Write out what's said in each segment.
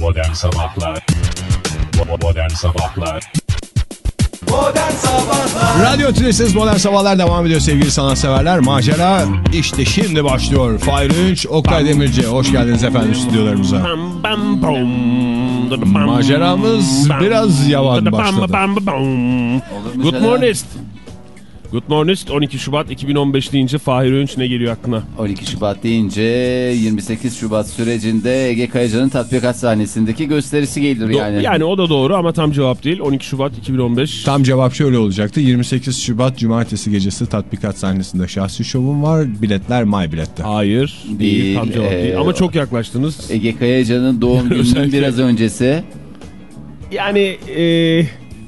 Modern Sabahlar Modern Sabahlar Modern Sabahlar Radyo Tülesiz Modern Sabahlar devam ediyor sevgili sanatseverler. Macera işte şimdi başlıyor. Fahir Ünç, Oktay Demirci. Hoş geldiniz efendim stüdyolarımıza. Maceramız biraz yavan Bam, başladı. Good morning. Good morning. 12 Şubat 2015 deyince Fahir Öğünç ne geliyor aklına? 12 Şubat deyince 28 Şubat sürecinde Ege Kayacan'ın tatbikat sahnesindeki gösterisi gelir Do- yani. yani o da doğru ama tam cevap değil. 12 Şubat 2015. Tam cevap şöyle olacaktı. 28 Şubat Cumartesi gecesi tatbikat sahnesinde şahsi şovum var. Biletler My Bilet'te. Hayır değil. Değil, Tam cevap ee, değil. Ama çok yaklaştınız. Ege Kayacan'ın doğum gününün biraz öncesi. Yani e,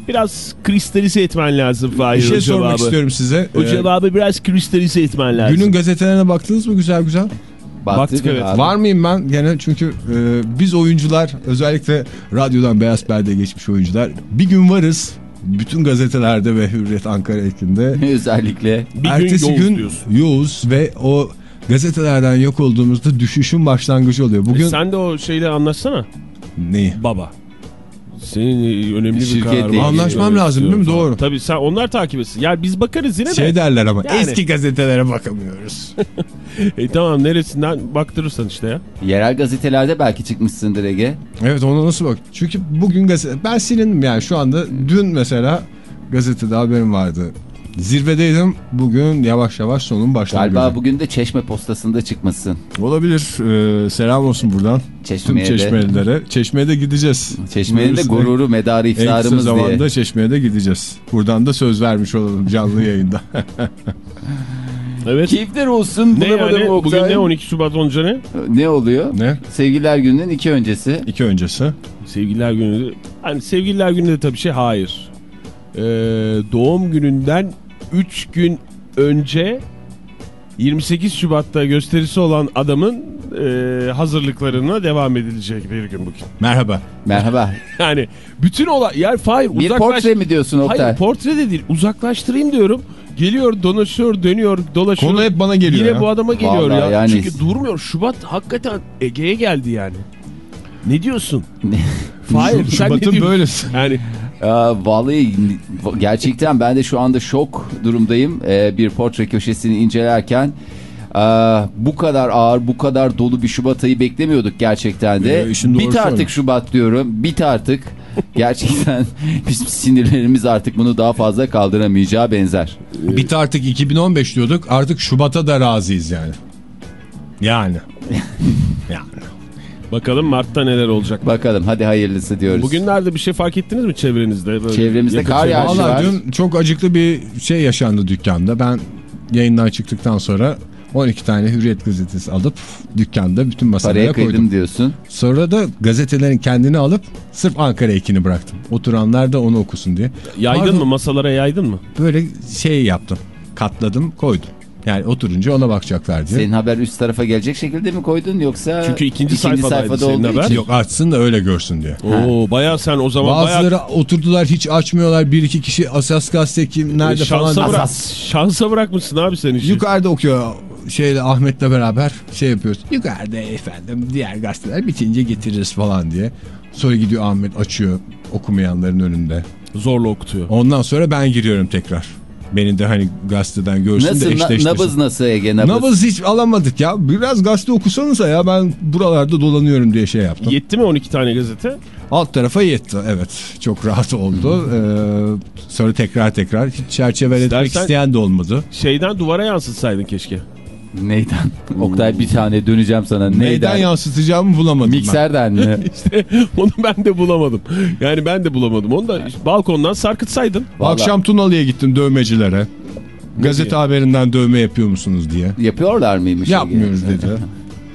biraz kristalize etmen lazım Fahir Bir şey sormak cevabı. istiyorum size. O Ee, cevabı biraz kristalize etmen lazım. Günün gazetelerine baktınız mı güzel güzel? Baktık, evet. abi. Var mıyım ben gene çünkü e, biz oyuncular özellikle radyodan beyaz perdeye geçmiş oyuncular bir gün varız. Bütün gazetelerde ve Hürriyet Ankara ekinde. Özellikle. Bir gün Ertesi Yoğuz gün diyorsun. yoğuz ve o gazetelerden yok olduğumuzda düşüşün başlangıcı oluyor. Bugün E sen de o şeyle anlaşsana. neyi? Baba. Senin önemli bir Şirket karar var. değil. Anlaşmam lazım değil mi? falan. Doğru. Tabii sen onlar takip etsin. Yani biz bakarız yine de. Şey derler ama Yani. eski gazetelere bakamıyoruz. E tamam neresinden baktırırsan işte ya. Yerel gazetelerde belki çıkmışsındır Ege. evet ona nasıl bak? Çünkü bugün gazete ben silindim yani şu anda dün mesela gazetede haberim vardı. Zirvedeydim. Bugün yavaş yavaş sonun başlangıcı. Galiba bugün de Çeşme postasında çıkmasın. Olabilir. Ee, selam olsun buradan. Tüm Çeşme'ye de. çeşmelilere. Çeşme'ye de gideceğiz. Çeşme'nin de gururu medarı En kısa iftarımız zamanda diye. çeşmeye de gideceğiz. Buradan da söz vermiş olalım canlı yayında. Evet. Keyifler olsun. ne yani? Bugün ne 12 Şubat olunca ne? Ne oluyor? ne? Sevgililer gününün iki öncesi. İki öncesi. Sevgililer günü. Hani sevgililer günü de tabii şey hayır. Ee, doğum gününden 3 gün önce 28 Şubat'ta gösterisi olan adamın e, hazırlıklarına devam edilecek bir gün bugün. Merhaba. Merhaba. Yani bütün olay yer Fahir Bir uzaklaş... portre mi diyorsun Oktay? Hayır portre de değil uzaklaştırayım diyorum. Geliyor dolaşıyor dönüyor dolaşıyor. Konu hep bana geliyor Yine ya. bu adama geliyor Vallahi ya. yani- Çünkü durmuyor. Şubat hakikaten Ege'ye geldi yani. Ne diyorsun? Fahir sen ne Şubat'ın diyorsun? böylesi. Yani Aa, vallahi gerçekten ben de şu anda şok durumdayım. Ee, bir portre köşesini incelerken aa, bu kadar ağır, bu kadar dolu bir Şubat ayı beklemiyorduk gerçekten de. Ee, bit artık öyle. Şubat diyorum. Bit artık. Gerçekten bizim sinirlerimiz artık bunu daha fazla kaldıramayacağı benzer. Bit artık 2015 diyorduk. Artık Şubat'a da razıyız yani. Yani. yani. Bakalım Mart'ta neler olacak. Bakalım hadi hayırlısı diyoruz. Bugünlerde bir şey fark ettiniz mi çevrenizde? Böyle Çevremizde kar yağışı var. dün çok acıklı bir şey yaşandı dükkanda. Ben yayından çıktıktan sonra 12 tane Hürriyet gazetesi alıp dükkanda bütün masalara Paraya koydum. kıydım diyorsun. Sonra da gazetelerin kendini alıp sırf Ankara ekini bıraktım. Oturanlar da onu okusun diye. Yaydın Pardon, mı masalara yaydın mı? Böyle şey yaptım. Katladım koydum. Yani oturunca ona bakacaklar diye. Senin haber üst tarafa gelecek şekilde mi koydun yoksa Çünkü ikinci sayfadaydı senin olduğu haber. için- Yok açsın da öyle görsün diye. Oo bayağı sen o zaman Bazıları bayağı oturdular hiç açmıyorlar. Bir iki kişi asas gazete kim nerede şansa, falan. bırak, şansa bırakmışsın abi sen işi. Yukarıda okuyor şeyle Ahmet'le beraber şey yapıyoruz. Yukarıda efendim diğer gazeteler bitince getiririz falan diye. Sonra gidiyor Ahmet açıyor okumayanların önünde. Zorla okutuyor. Ondan sonra ben giriyorum tekrar. Beni de hani gazeteden görsün Nasıl de eşleştirsin. nabız nasıl Ege nabız? Nabız hiç alamadık ya. Biraz gazete okusanıza ya ben buralarda dolanıyorum diye şey yaptım. Yetti mi 12 tane gazete? Alt tarafa yetti evet. Çok rahat oldu. Ee, sonra tekrar tekrar hiç çerçeveletmek isteyen de olmadı. Şeyden duvara yansıtsaydın keşke. Neyden? Oktay bir tane döneceğim sana. Neyden? Neyden yansıtacağımı bulamadım ben. Mikserden mi? İşte onu ben de bulamadım. Yani ben de bulamadım. Onu da balkondan sarkıtsaydın. Vallahi- Akşam Tunalı'ya gittim dövmecilere. Gazete diye? haberinden dövme yapıyor musunuz diye. Yapıyorlar mıymış? Yapmıyoruz dedi.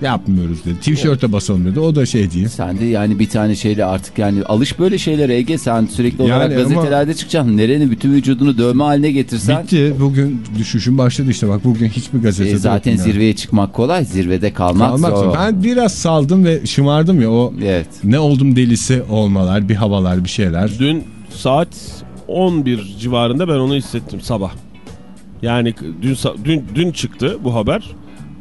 Yapmıyoruz dedi. Tişörte basalım dedi. O da şey değil. Sen de yani bir tane şeyle artık yani alış böyle şeylere Ege sen sürekli Yani olarak ama- gazetelerde çıkacaksın. Nereni bütün vücudunu dövme haline getirsen Bitti. Bugün düşüşün başladı işte. Bak bugün hiçbir gazetede e, zaten yani. zirveye çıkmak kolay zirvede kalmak, Kalmak zor. Ben biraz saldım ve şımardım ya o Evet. ne oldum delisi olmalar, bir havalar, bir şeyler. Dün saat 11 civarında ben onu hissettim sabah. Yani dün dün dün çıktı bu haber.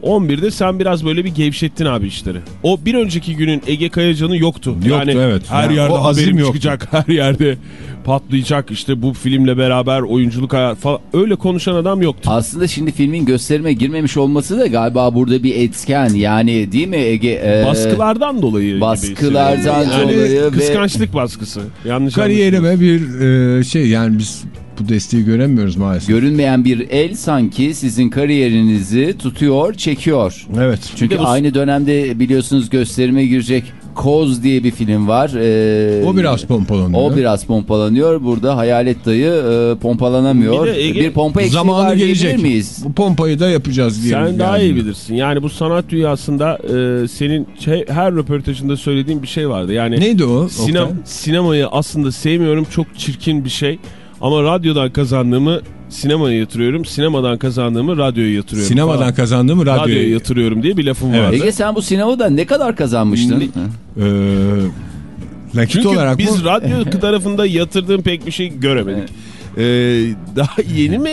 11'de sen biraz böyle bir gevşettin abi işleri. O bir önceki günün Ege Kayacan'ı yoktu. Yoktu, yani evet. Her Yani yerde haberim yoktu. çıkacak. Her yerde patlayacak. işte bu filmle beraber oyunculuk hayat falan. Öyle konuşan adam yoktu. Aslında şimdi filmin gösterime girmemiş olması da galiba burada bir etken. Yani değil mi Ege? Ee, Baskılardan dolayı. gibi baskılardan yani dolayı ve- Kıskançlık baskısı. Yanlış Kariyerime bir e, şey yani biz bu desteği göremiyoruz maalesef. Görünmeyen bir el sanki sizin kariyerinizi tutuyor, çekiyor. evet. Çünkü bu- aynı dönemde biliyorsunuz gösterime girecek Koz diye bir film var. Ee, O biraz pompalanıyor. O biraz pompalanıyor. Burada Hayalet Dayı e, pompalanamıyor. Bir de Ege- bir pompa eksiği Zamanı var gelecek. miyiz? Bu pompayı da yapacağız diye. Sen daha iyi bilirsin. Yani bu sanat dünyasında e, senin şey- her röportajında söylediğin bir şey vardı. Yani Neydi o? Sinem, sinemayı aslında sevmiyorum. Çok çirkin bir şey. Ama radyodan kazandığımı sinemaya yatırıyorum. Sinemadan kazandığımı radyoya yatırıyorum. Sinemadan falan. kazandığımı radyoya radyoya yatırıyorum diye bir lafım Evet. vardı. Ege sen bu sinemadan ne kadar kazanmıştın? Ne- Ee, nakit Çünkü olarak biz mı? radyo tarafında yatırdığım pek bir şey göremedik. Ee, daha yeni mi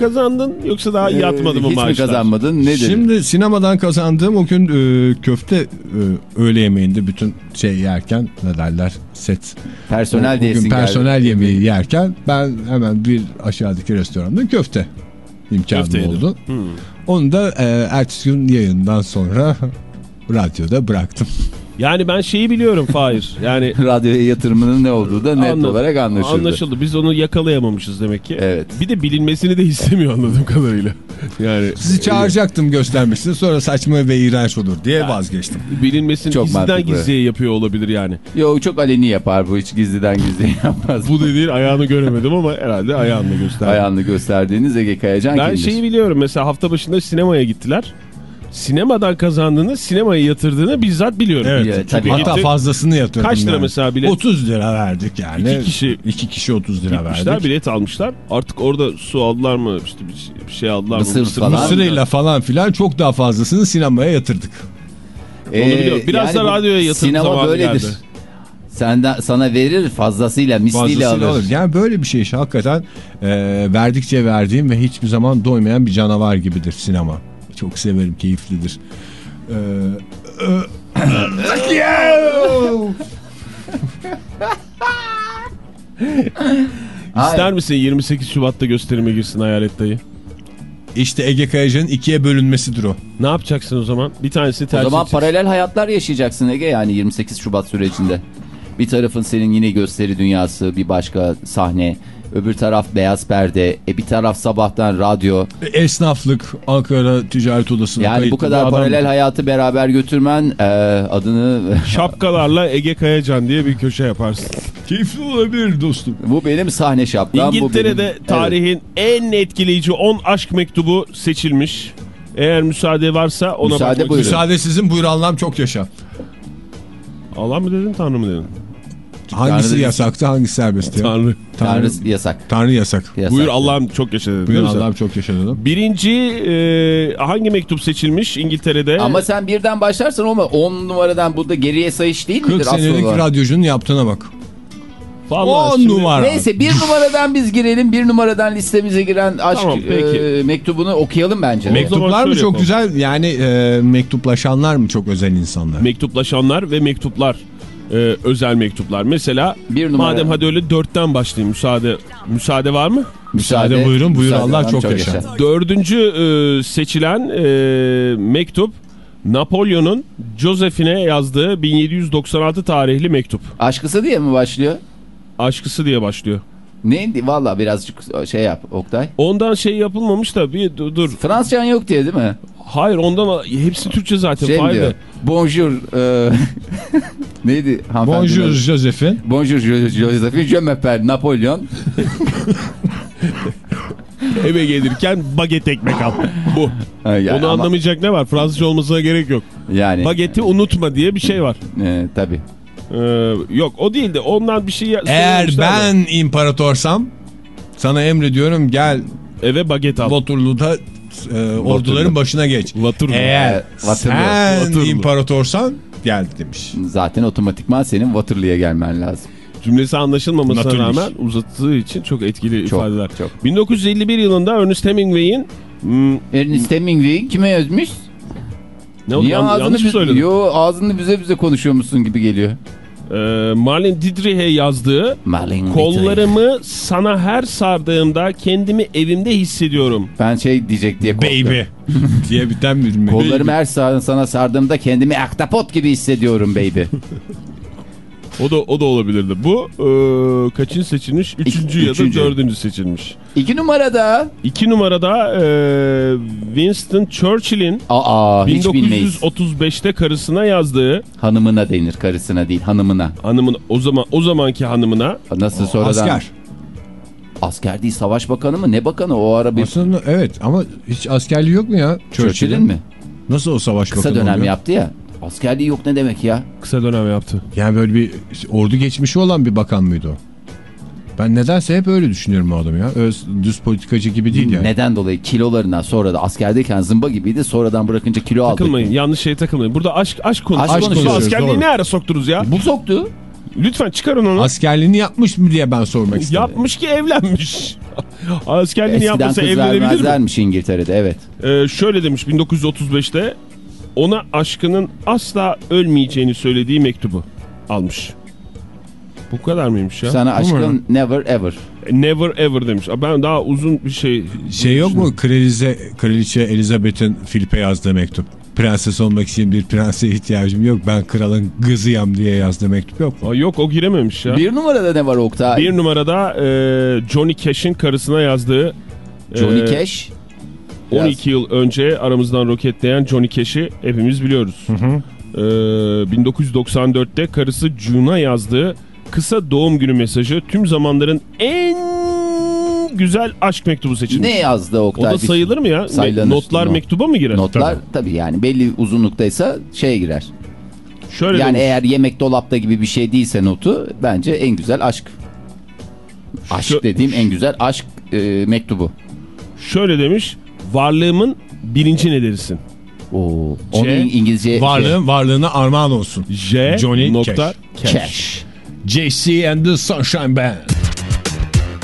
kazandın yoksa daha yatmadı mı Hiç mi maaşlar? kazanmadın? Nedir? Şimdi sinemadan kazandığım o gün e, köfte e, öğle yemeğinde bütün şey yerken ne derler set. Personel o, diyesin gün geldi. personel yemeği yerken ben hemen bir aşağıdaki restoranda köfte imkanım Köfte oldu. Hmm. Onu da e, ertesi gün yayından sonra radyoda bıraktım. Yani ben şeyi biliyorum Fahir. Yani Radyoya yatırımının ne olduğu da net Anladım. olarak anlaşıldı. Anlaşıldı. Biz onu yakalayamamışız demek ki. Evet. Bir de bilinmesini de istemiyor anladığım kadarıyla. Yani Sizi çağıracaktım göstermesini sonra saçma ve iğrenç olur diye vazgeçtim. bilinmesini Çok gizliden mantıklı. gizliye yapıyor olabilir yani. Yo çok aleni yapar bu hiç gizliden gizliye yapmaz. Bu dediğin ayağını göremedim ama herhalde ayağını gösterdi. Ayağını gösterdiğiniz Ege Kayacan Ben kimdir? şeyi biliyorum mesela hafta başında sinemaya gittiler. Sinemadan kazandığını sinemaya yatırdığını bizzat biliyorum. Evet. Ya, Çünkü tabii. Hatta gitti- fazlasını yatırdım. Kaç lira yani. mesela bilet? 30 lira verdik yani. İki kişi- İki kişi 30 lira Gitmişler verdik. bilet almışlar. Artık orada su aldılar mı işte bir şey, şey aldılar Mısır mı? falan. Mısırıyla falan filan çok daha fazlasını sinemaya yatırdık. Ee, Onu biliyorum. Biraz da bu radyoya yatırım Sinema böyledir. geldi. Senden, sana verir fazlasıyla misliyle Fazlasıyla alır. alır. Yani böyle bir şey işte hakikaten e, verdikçe verdiğim ve hiçbir zaman doymayan bir canavar gibidir sinema. Çok severim, keyiflidir. Ee, İster misin 28 Şubat'ta gösterime girsin Hayalet Dayı? işte Ege Kayacan'ın ikiye bölünmesidir o. Ne yapacaksın o zaman? Bir tanesini O tercih zaman edeceksin. paralel hayatlar yaşayacaksın Ege yani 28 Şubat sürecinde. Bir tarafın senin yine gösteri dünyası, bir başka sahne. Öbür taraf beyaz perde, e bir taraf sabahtan radyo. Esnaflık, Ankara Ticaret Odası'na Yani kayıtlı bu kadar adam. paralel hayatı beraber götürmen e, adını... Şapkalarla Ege Kayacan diye bir köşe yaparsın. Keyifli olabilir dostum. bu benim sahne şapkam. bu İngiltere'de benim- tarihin en etkileyici 10 aşk mektubu seçilmiş. Eğer müsaade varsa ona Müsaade bakmak. Müsaade sizin buyur Allah'ım çok yaşa. Allah mı dedin Tanrı mı dedin? Hangisi Tanrı- yasaktı hangisi serbestti? ya? Tanrı. Tanrı yasak. Tanrı yasak. yasak. Buyur Allah'ım çok yaşa dedin. Buyur? Allah'ım çok yaşa dedim. Birinci e, hangi mektup seçilmiş İngiltere'de? Ama sen birden başlarsan olma. 10 numaradan burada geriye sayış değil 40 midir senelik aslında? radyocunun yaptığına bak. Vallahi 10 şimdi- numara. Neyse bir numaradan biz girelim. Bir numaradan listemize giren aşk Tamam, peki. e, mektubunu okuyalım bence. Mek- Mektuplar mı çok yapalım. güzel yani e, mektuplaşanlar mı çok özel insanlar? Mektuplaşanlar ve mektuplar. E, özel mektuplar. Mesela Bir numara. madem hadi öyle dörtten başlayayım. Müsaade müsaade var mı? Müsaade buyurun, buyur müsaade, Allah Allah'ım çok yaşa. Dördüncü e, seçilen e, mektup Napolyon'un Josephine yazdığı 1796 tarihli mektup. Aşkısı diye mi başlıyor? Aşkısı diye başlıyor. Neydi? Valla birazcık şey yap Oktay. Ondan şey yapılmamış da bir dur. Fransızcan yok diye değil mi? Hayır ondan hepsi Türkçe zaten. Şey Fahir diyor? Bonjour. e, neydi? Bonjour? Josephine. Bonjour Jo- Josephine. Je m'appelle Napolyon. Eve gelirken baget ekmek al. Bu. Yani Onu ama- anlamayacak ne var? Fransızca olmasına gerek yok. Yani. Bageti unutma diye bir şey var. E, tabii. Ee, yok o değil de ondan bir şey Eğer ben imparatorsam sana emrediyorum gel Eve baget al. Waterloo'da e, orduların başına geç. Waterloo. Eğer Waterloo. sen Waterloo. imparatorsan gel demiş. Zaten otomatikman senin Waterloo'ya gelmen lazım. Cümlesi anlaşılmamasına Natürlich. rağmen uzattığı için çok etkili Çok, ifadeler. çok. 1951 yılında Ernest Hemingway'in hmm, Ernest Hemingway kime yazmış? Ne oldu? Niye Yan- ağzını yanlış mı söyledim? Yo ağzını büze büze konuşuyormuşsun gibi geliyor. Ee, Marlene Dietrich'e yazdığı Marlene Kollarımı sana her sardığımda kendimi evimde hissediyorum. Ben şey diyecek diye korktum. Baby diye biten bir mi? Kollarımı her sağ- sana sardığımda kendimi aktapot gibi hissediyorum baby. O da o da olabilirdi. Bu e, kaçıncı seçilmiş? Üçüncü ya da üçüncü. dördüncü seçilmiş. İki numarada. İki numarada e, Winston Churchill'in Aa hiç bilmeyiz. 1935'te karısına yazdığı Hanımına denir karısına değil hanımına. hanımın o zaman o zamanki hanımına Nasıl sonradan? Asker. Asker değil savaş bakanı mı ne bakanı o ara bir Aslında evet ama hiç askerliği yok mu ya? Churchill'in mi? Nasıl o savaş Kısa bakanı dönem oluyor? yaptı ya. Askerliği yok ne demek ya? kısa dönem yaptı. Yani böyle bir ordu geçmişi olan bir bakan mıydı o? Ben nedense hep öyle düşünüyorum o adamı ya. Öyle düz politikacı gibi değil yani. Neden dolayı kilolarından sonra da askerdeyken zımba gibiydi sonradan bırakınca kilo aldı. Takılmayın. Yanlış şeye takılmayın. Burada aşk aşk konuşuyoruz. Aşk konuşuyoruz, Askerliği doğru. ne ara soktunuz ya? Bu soktu. Lütfen çıkarın onu. Askerliğini yapmış mı diye ben sormak istedim. Yapmış ki evlenmiş. Askerliğini Eskiden yapmasa kız evlenebilir mi? vermezlermiş İngiltere'de evet. Ee, şöyle demiş 1935'te ona aşkının asla ölmeyeceğini söylediği mektubu almış. Bu kadar mıymış ya? Sana aşkın never ever. Never ever demiş. Ben daha uzun bir şey... Şey yok mu Kralize, Kraliçe Elizabeth'in Filip'e yazdığı mektup? Prenses olmak için bir prense ihtiyacım yok. Ben kralın kızıyam diye yazdığı mektup yok mu? Aa, yok o girememiş ya. Bir, Bir numarada ne var Oktay? numarada e, Johnny Cash'in karısına yazdığı... Johnny e, Cash. 12 yıl önce aramızdan roketleyen Johnny Cash'i hepimiz biliyoruz. Ee, 1994'te karısı June'a yazdığı kısa doğum günü mesajı tüm zamanların en güzel aşk mektubu seçilmiş. Ne yazdı O Oktay? da sayılır mı ya? Sayılır. Notlar Not. mektuba mı girer? Notlar tabii yani belli uzunluktaysa şeye girer. Şöyle yani demiş. eğer yemek dolapta gibi bir şey değilse notu bence en güzel aşk. Aşk Şu- dediğim en güzel aşk e, mektubu. Şöyle demiş. Varlığımın birinci nedenisin. Oo. Onu C- İngilizce şey, Varlığın varlığına armağan olsun. J Johnny nokta Cash. Cash. cash. JC and the Sunshine Band.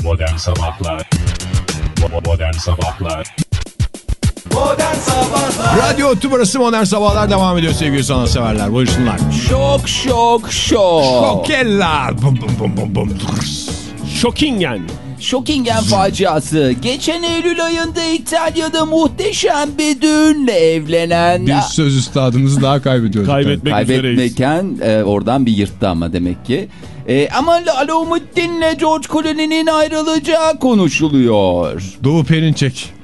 Modern Sabahlar Modern Sabahlar Modern Sabahlar Radyo Tübrası Modern Sabahlar devam ediyor sevgili sanatseverler. Buyursunlar. Şok şok şok. Şokeller. Bum bum bum bum bum. Shockingen. Şokingen faciası. Geçen Eylül ayında İtalya'da muhteşem bir düğünle evlenen... Bir söz üstadımızı daha kaybediyoruz. Kaybetmek üzereyiz. Kaybetmeken e, oradan bir yırttı ama demek ki. E, ama Alamuddin'le George Clooney'nin ayrılacağı konuşuluyor. Doğu Perinçek.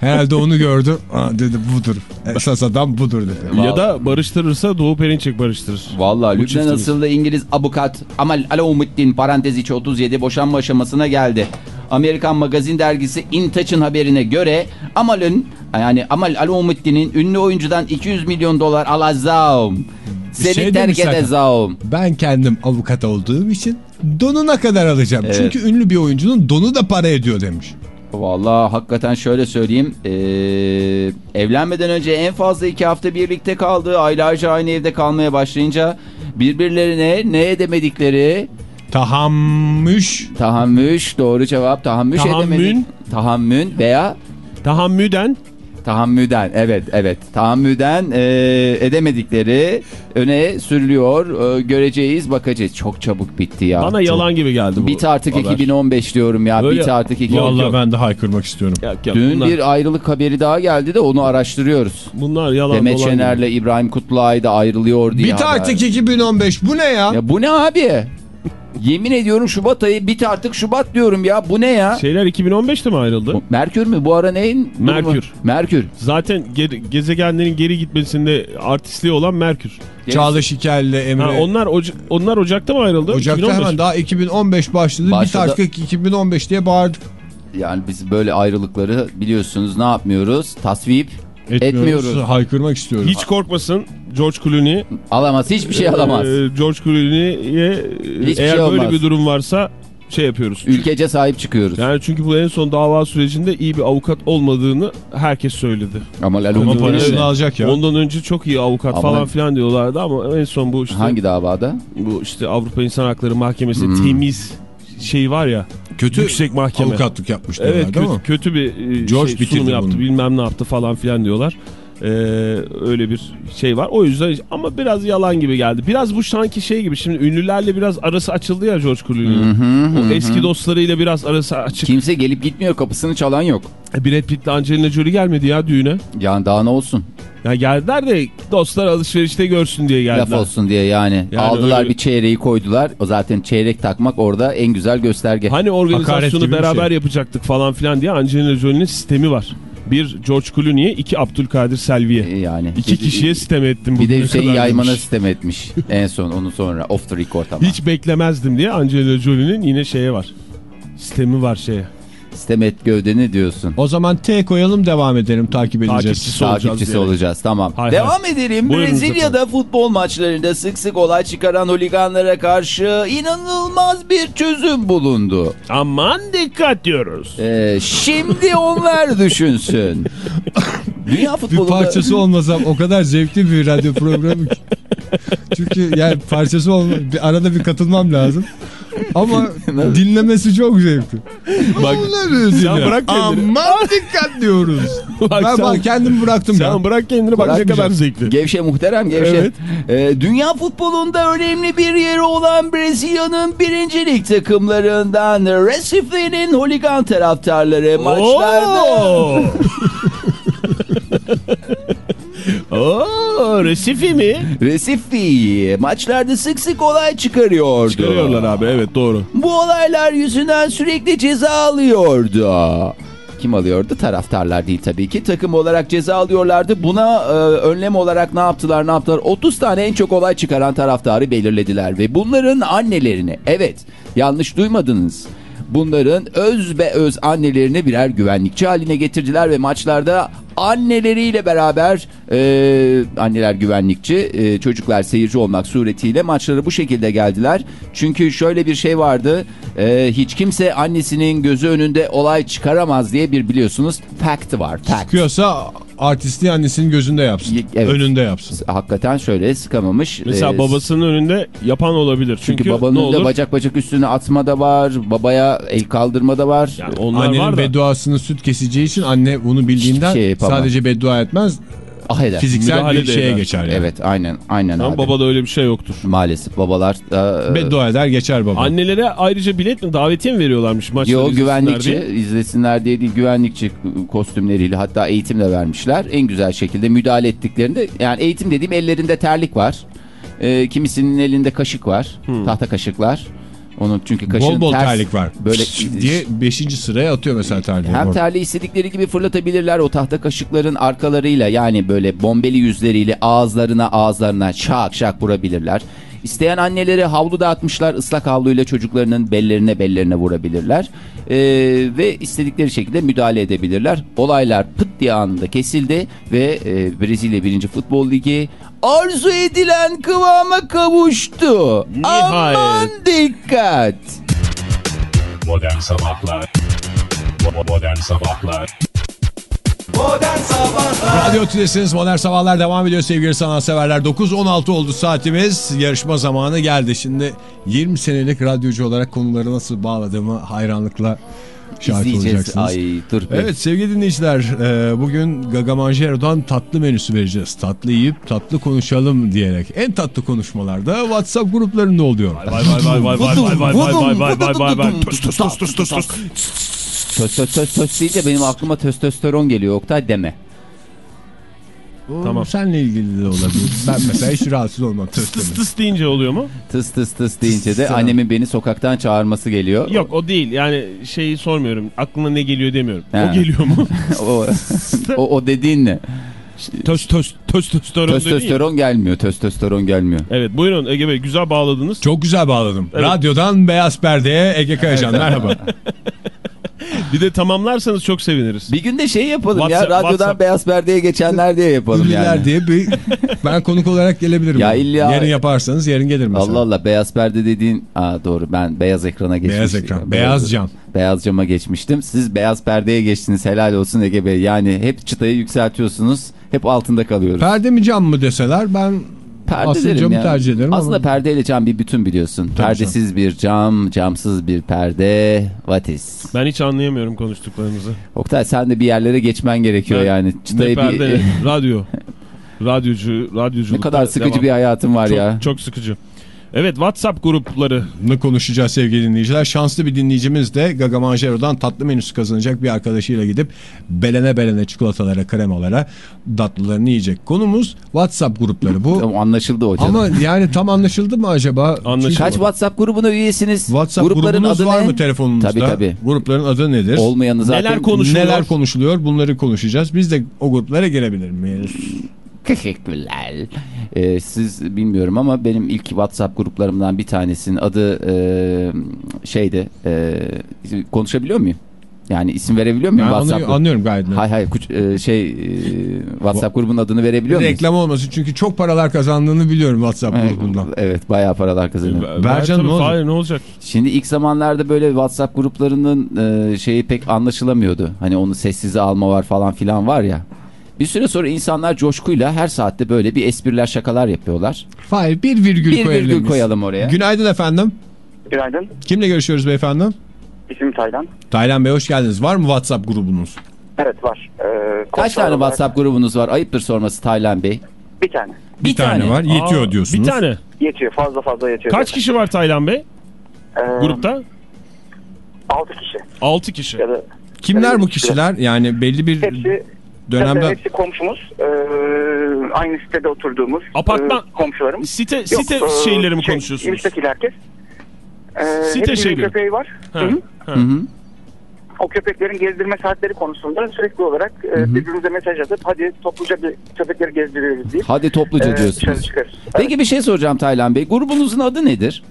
Herhalde onu gördü. Aa, dedi budur. Esas adam budur dedi. Ya da barıştırırsa Doğu Perinçek barıştırır. Vallahi Lübnan asıllı İngiliz avukat Amal Alaumuddin parantez içi 37 boşanma aşamasına geldi. Amerikan magazin dergisi In Touch'ın haberine göre Amal'ın yani Amal Alaumuddin'in ünlü oyuncudan 200 milyon dolar alacağım. Seni şey terk edeceğim. Ben kendim avukat olduğum için donuna kadar alacağım. Evet. Çünkü ünlü bir oyuncunun donu da para ediyor demiş. Vallahi hakikaten şöyle söyleyeyim. Ee, evlenmeden önce en fazla iki hafta birlikte kaldığı aylarca aynı evde kalmaya başlayınca birbirlerine ne edemedikleri Tahammüş. tahammüş doğru cevap tahammüş Tahammün. edemedik. Tahammün veya Tahammüden tahammüden evet evet tahammüden ee, edemedikleri öne sürülüyor. Ee, göreceğiz bakacağız. Çok çabuk bitti ya. bana yalan gibi geldi bu. Bit artık haber. 2015 diyorum ya. Öyle- Bit artık 2015. Vallahi ben de haykırmak istiyorum. Yok, yok, Dün bunlar, bir ayrılık haberi daha geldi de onu araştırıyoruz. bunlar yalan Demet. Şener'le İbrahim Kutluay da ayrılıyor diye. Bit haber. artık 2015 bu ne ya? Ya bu ne abi? Yemin ediyorum Şubat ayı bit artık Şubat diyorum ya. Bu ne ya? Şeyler 2015'te mi ayrıldı? Bu- Merkür mü? Bu ara neyin? Merkür. durumu? Merkür. Zaten ge- gezegenlerin geri gitmesinde artistliği olan Merkür. Çağla Şikel'le Emre. Ha, onlar Oca- onlar Ocak'ta mı ayrıldı? Ocak'ta 2015. hemen daha 2015 başladı. Başladı. Bit artık 2015 diye bağırdık. Yani biz böyle ayrılıkları biliyorsunuz ne yapmıyoruz? Tasvip etmiyoruz. Haykırmak istiyoruz. Hiç korkmasın George Clooney. Alamaz. Hiçbir şey alamaz. Ee, George Clooney'e Hiçbir eğer şey böyle bir durum varsa şey yapıyoruz. Ülkece sahip çıkıyoruz. Yani çünkü bu en son dava sürecinde iyi bir avukat olmadığını herkes söyledi. Ama Ama Lalo parasını alacak ya. Ondan önce çok iyi avukat Ama- falan filan diyorlardı ama en son bu işte hangi davada? bu işte Avrupa İnsan Hakları Mahkemesi Hmm. temiz şey var ya Kötü yüksek mahkeme. avukatlık yapmış Evet kötü, değil mi? kötü bir e, George şey, sunum yaptı bunu. bilmem ne yaptı falan filan diyorlar. Ee, öyle bir şey var. O yüzden ama biraz yalan gibi geldi. Biraz bu sanki şey gibi. Şimdi ünlülerle biraz arası açıldı ya George Clooney'nin. O eski dostlarıyla biraz arası açık. Kimse gelip gitmiyor kapısını çalan yok. Brad Pitt'le Angelina Jolie gelmedi ya düğüne. Yani daha ne olsun? Ya geldiler de dostlar alışverişte görsün diye geldiler. Laf olsun diye yani. Yani Aldılar öyle- bir çeyreği koydular. O zaten çeyrek takmak orada en güzel gösterge. Hani organizasyonu bir beraber şey. yapacaktık falan filan diye Angelina Jolie'nin sistemi var. Bir George Clooney'e, iki Abdülkadir Selvi'ye. Yani. İki kişiye sistem ettim. Bir de Hüseyin Yayman'a sistem etmiş. en son onu sonra off the record ama. Hiç beklemezdim diye Angelina Jolie'nin yine şeye var. Sistemi var şeye. Sistem et gövdeni diyorsun. O zaman T koyalım devam edelim takip edeceğiz. Takipçisi olacağız Takipçisi diyerek. olacağız tamam. Hay Devam edelim. Buyurun Brezilya'da futbol maçlarında sık sık olay çıkaran holiganlara karşı inanılmaz bir çözüm bulundu. Aman dikkat diyoruz. Ee, şimdi onlar düşünsün. Dünya Bir futbolunda... parçası olmasam o kadar zevkli bir radyo programı ki. Çünkü yani parçası olma, bir arada bir katılmam lazım. Ama dinlemesi çok zevkli. Bak sen dinle. bırak kendini. Aman dikkat diyoruz. Bak ben sen- bak kendimi bıraktım ya. Sen bırak kendini bak ne kadar zevkli. Gevşe muhterem gevşe. Evet. Ee, dünya futbolunda önemli bir yeri olan Brezilya'nın birincilik takımlarından Recife'nin holigan taraftarları maçlarda... Oo! Resifi mi? Recife maçlarda sık sık olay çıkarıyordu. Çıkarıyorlar abi evet doğru. Bu olaylar yüzünden sürekli ceza alıyordu. Kim alıyordu? Taraftarlar değil tabii ki. Takım olarak ceza alıyorlardı. Buna e, önlem olarak ne yaptılar ne yaptılar? 30 tane en çok olay çıkaran taraftarı belirlediler. Ve bunların annelerini evet yanlış duymadınız. Bunların öz be öz annelerini birer güvenlikçi haline getirdiler ve maçlarda anneleriyle beraber e, anneler güvenlikçi e, çocuklar seyirci olmak suretiyle maçlara bu şekilde geldiler. Çünkü şöyle bir şey vardı e, hiç kimse annesinin gözü önünde olay çıkaramaz diye bir biliyorsunuz fact var. Fact. Çıkıyorsa artistliği annesinin gözünde yapsın. Evet. Önünde yapsın. Hakikaten şöyle sıkamamış. Mesela E, babasının önünde yapan olabilir. Çünkü, Çünkü, babanın önünde olur? bacak bacak üstüne atma da var. Babaya el kaldırma da var. Yani onlar Annenin var da. bedduasını süt keseceği için anne bunu bildiğinden şey yapamaz. sadece beddua etmez. ah eder. Fiziksel Müdahale bir şeye eder. geçer yani. Evet aynen aynen Ama abi. babada öyle bir şey yoktur. Maalesef babalar. e, Beddua eder geçer baba. Annelere ayrıca bilet mi davetiye mi veriyorlarmış maçları Yo izlesinler güvenlikçi diye? izlesinler diye değil güvenlikçi kostümleriyle hatta eğitim de vermişler. En güzel şekilde müdahale ettiklerinde yani eğitim dediğim ellerinde terlik var. Ee, kimisinin elinde kaşık var. Tahta kaşıklar. Onun çünkü kaşığın Bol bol ters terlik var. Böyle diye 5. sıraya atıyor mesela terliği. hem terliği istedikleri gibi fırlatabilirler o tahta kaşıkların arkalarıyla yani böyle bombeli yüzleriyle ağızlarına ağızlarına şak şak vurabilirler. İsteyen anneleri havlu dağıtmışlar ıslak havluyla çocuklarının bellerine bellerine vurabilirler. Ee, ve istedikleri şekilde müdahale edebilirler. Olaylar pıt diye anında kesildi ve e, Brezilya 1. Futbol Ligi arzu edilen kıvama kavuştu. Nihayet. Aman dikkat. Modern Sabahlar Modern Sabahlar Modern Sabahlar Radyo Tülesi'niz Modern Sabahlar devam ediyor sevgili sanatseverler. 9.16 oldu saatimiz. Yarışma zamanı geldi. Şimdi 20 senelik radyocu olarak konuları nasıl bağladığımı hayranlıkla şahit İzleyeceğiz. olacaksınız. Ay dur be. Evet sevgili dinleyiciler e, bugün Gaga Manjero'dan tatlı menüsü vereceğiz. Tatlı yiyip tatlı konuşalım diyerek. En tatlı konuşmalarda WhatsApp gruplarında oluyor. Vay vay vay vay vay vay vay vay vay vay vay vay vay. Tos tos tos tos tos tos. Tös tös tös tös deyince benim aklıma testosteron geliyor Oktay deme. Tamam. Seninle ilgili de olabilir. Ben mesela hiç rahatsız olmam. Tıs Tıs tıs deyince oluyor mu? Tıs tıs tıs deyince de annemin beni sokaktan çağırması geliyor. Yok o değil yani şeyi sormuyorum. Aklına ne geliyor demiyorum. Ha. O geliyor mu? o, o, o dediğin ne? tös dedin ya. Testosteron gelmiyor. Testosteron gelmiyor. Evet buyurun Ege Bey güzel bağladınız. Çok güzel bağladım. Evet. Radyodan Beyaz Perde'ye Ege Kayacan merhaba. Bir de tamamlarsanız çok seviniriz. Bir gün de şey yapalım ya. WhatsApp- Radyodan WhatsApp. beyaz perdeye geçenler diye yapalım Ünlüler yani. diye bir ben konuk olarak gelebilirim. Ya illa- Yarın yaparsanız yarın gelir mesela. Allah Allah beyaz perde dediğin Aa, doğru ben beyaz ekrana geçmiştim. Beyaz ekran, beyaz cam. Beyaz cama geçmiştim. Siz beyaz perdeye geçtiniz helal olsun Ege Bey. Yani hep çıtayı yükseltiyorsunuz. Hep altında kalıyoruz. Perde mi cam mı deseler ben Perde Aslında derim camı ya. tercih ederim Aslında ama- perdeyle cam bir bütün biliyorsun. Perdesiz bir cam, camsız bir perde. What is? Ben hiç anlayamıyorum konuştuklarınızı. Oktay sen de bir yerlere geçmen gerekiyor Ben- yani. Ne Çıtayı perde, bir... radyo. Radyocu, radyoculukta ne kadar sıkıcı devam. bir hayatın var çok, ya. Çok sıkıcı. Evet WhatsApp grupları. Ne konuşacağız sevgili dinleyiciler. Şanslı bir dinleyicimiz de Gaga Manjero'dan tatlı menüsü kazanacak bir arkadaşıyla gidip belene belene çikolatalara, kremalara tatlılarını yiyecek. Konumuz WhatsApp grupları bu. Tamam, anlaşıldı hocam. Ama yani tam anlaşıldı mı acaba? Anlaşıldı. Kaç WhatsApp grubuna üyesiniz? WhatsApp Grupların grubunuz adı var ne? mı telefonunuzda? Tabii tabii. Grupların adı nedir? Olmayanı zaten... Neler konuşuluyor? Neler konuşuluyor? Bunları konuşacağız. Biz de o gruplara girebilir miyiz? Teşekkürler. Ee, siz bilmiyorum ama benim ilk WhatsApp gruplarımdan bir tanesinin adı e, şeydi. E, konuşabiliyor muyum? Yani isim verebiliyor muyum Ben WhatsApp anlıyorum, gayet. net. Hay hay kuç- e, şey e, WhatsApp grubunun adını verebiliyor muyuz? Reklam olmasın çünkü çok paralar kazandığını biliyorum WhatsApp Evet, grubundan. Evet bayağı paralar kazanıyor. Bercan, ne olacak? Hayır, ne olacak? Şimdi ilk zamanlarda böyle WhatsApp gruplarının e, şeyi pek anlaşılamıyordu. Hani onu sessize alma var falan filan var ya. Bir süre sonra insanlar coşkuyla her saatte böyle bir espriler şakalar yapıyorlar. Hayır bir virgül Bir koyalım. virgül koyalım oraya. Günaydın efendim. Günaydın. Kimle görüşüyoruz beyefendi? İsmim Taylan. Taylan Bey hoş geldiniz. Var mı WhatsApp grubunuz? Evet var. Ee, Kaç tane olarak WhatsApp grubunuz var? Ayıptır sorması Taylan Bey. Bir tane. Bir, tane, var. Yetiyor Aa, diyorsunuz. Bir tane. Yetiyor. Fazla fazla yetiyor. Kaç kişi var Taylan Bey Ee, grupta? 6 kişi. 6 kişi. Ya da Kimler bu kişiler? Yani belli bir hepsi dönemde... hepsi, hepsi komşumuz. Ee, aynı sitede oturduğumuz Apartman- e, komşularım. Site, Yok, site e, şeyleri mi şey, konuşuyorsunuz? Müstakil herkes. Ee, Site şeyleri. köpeği var. Ha, Hı hı. ha. Hı hı. O köpeklerin gezdirme saatleri konusunda sürekli olarak e, birbirimize mesaj atıp hadi topluca bir köpekleri gezdiriyoruz deyip Hadi topluca e, diyorsunuz. Peki bir şey soracağım Taylan Bey. Grubunuzun adı nedir?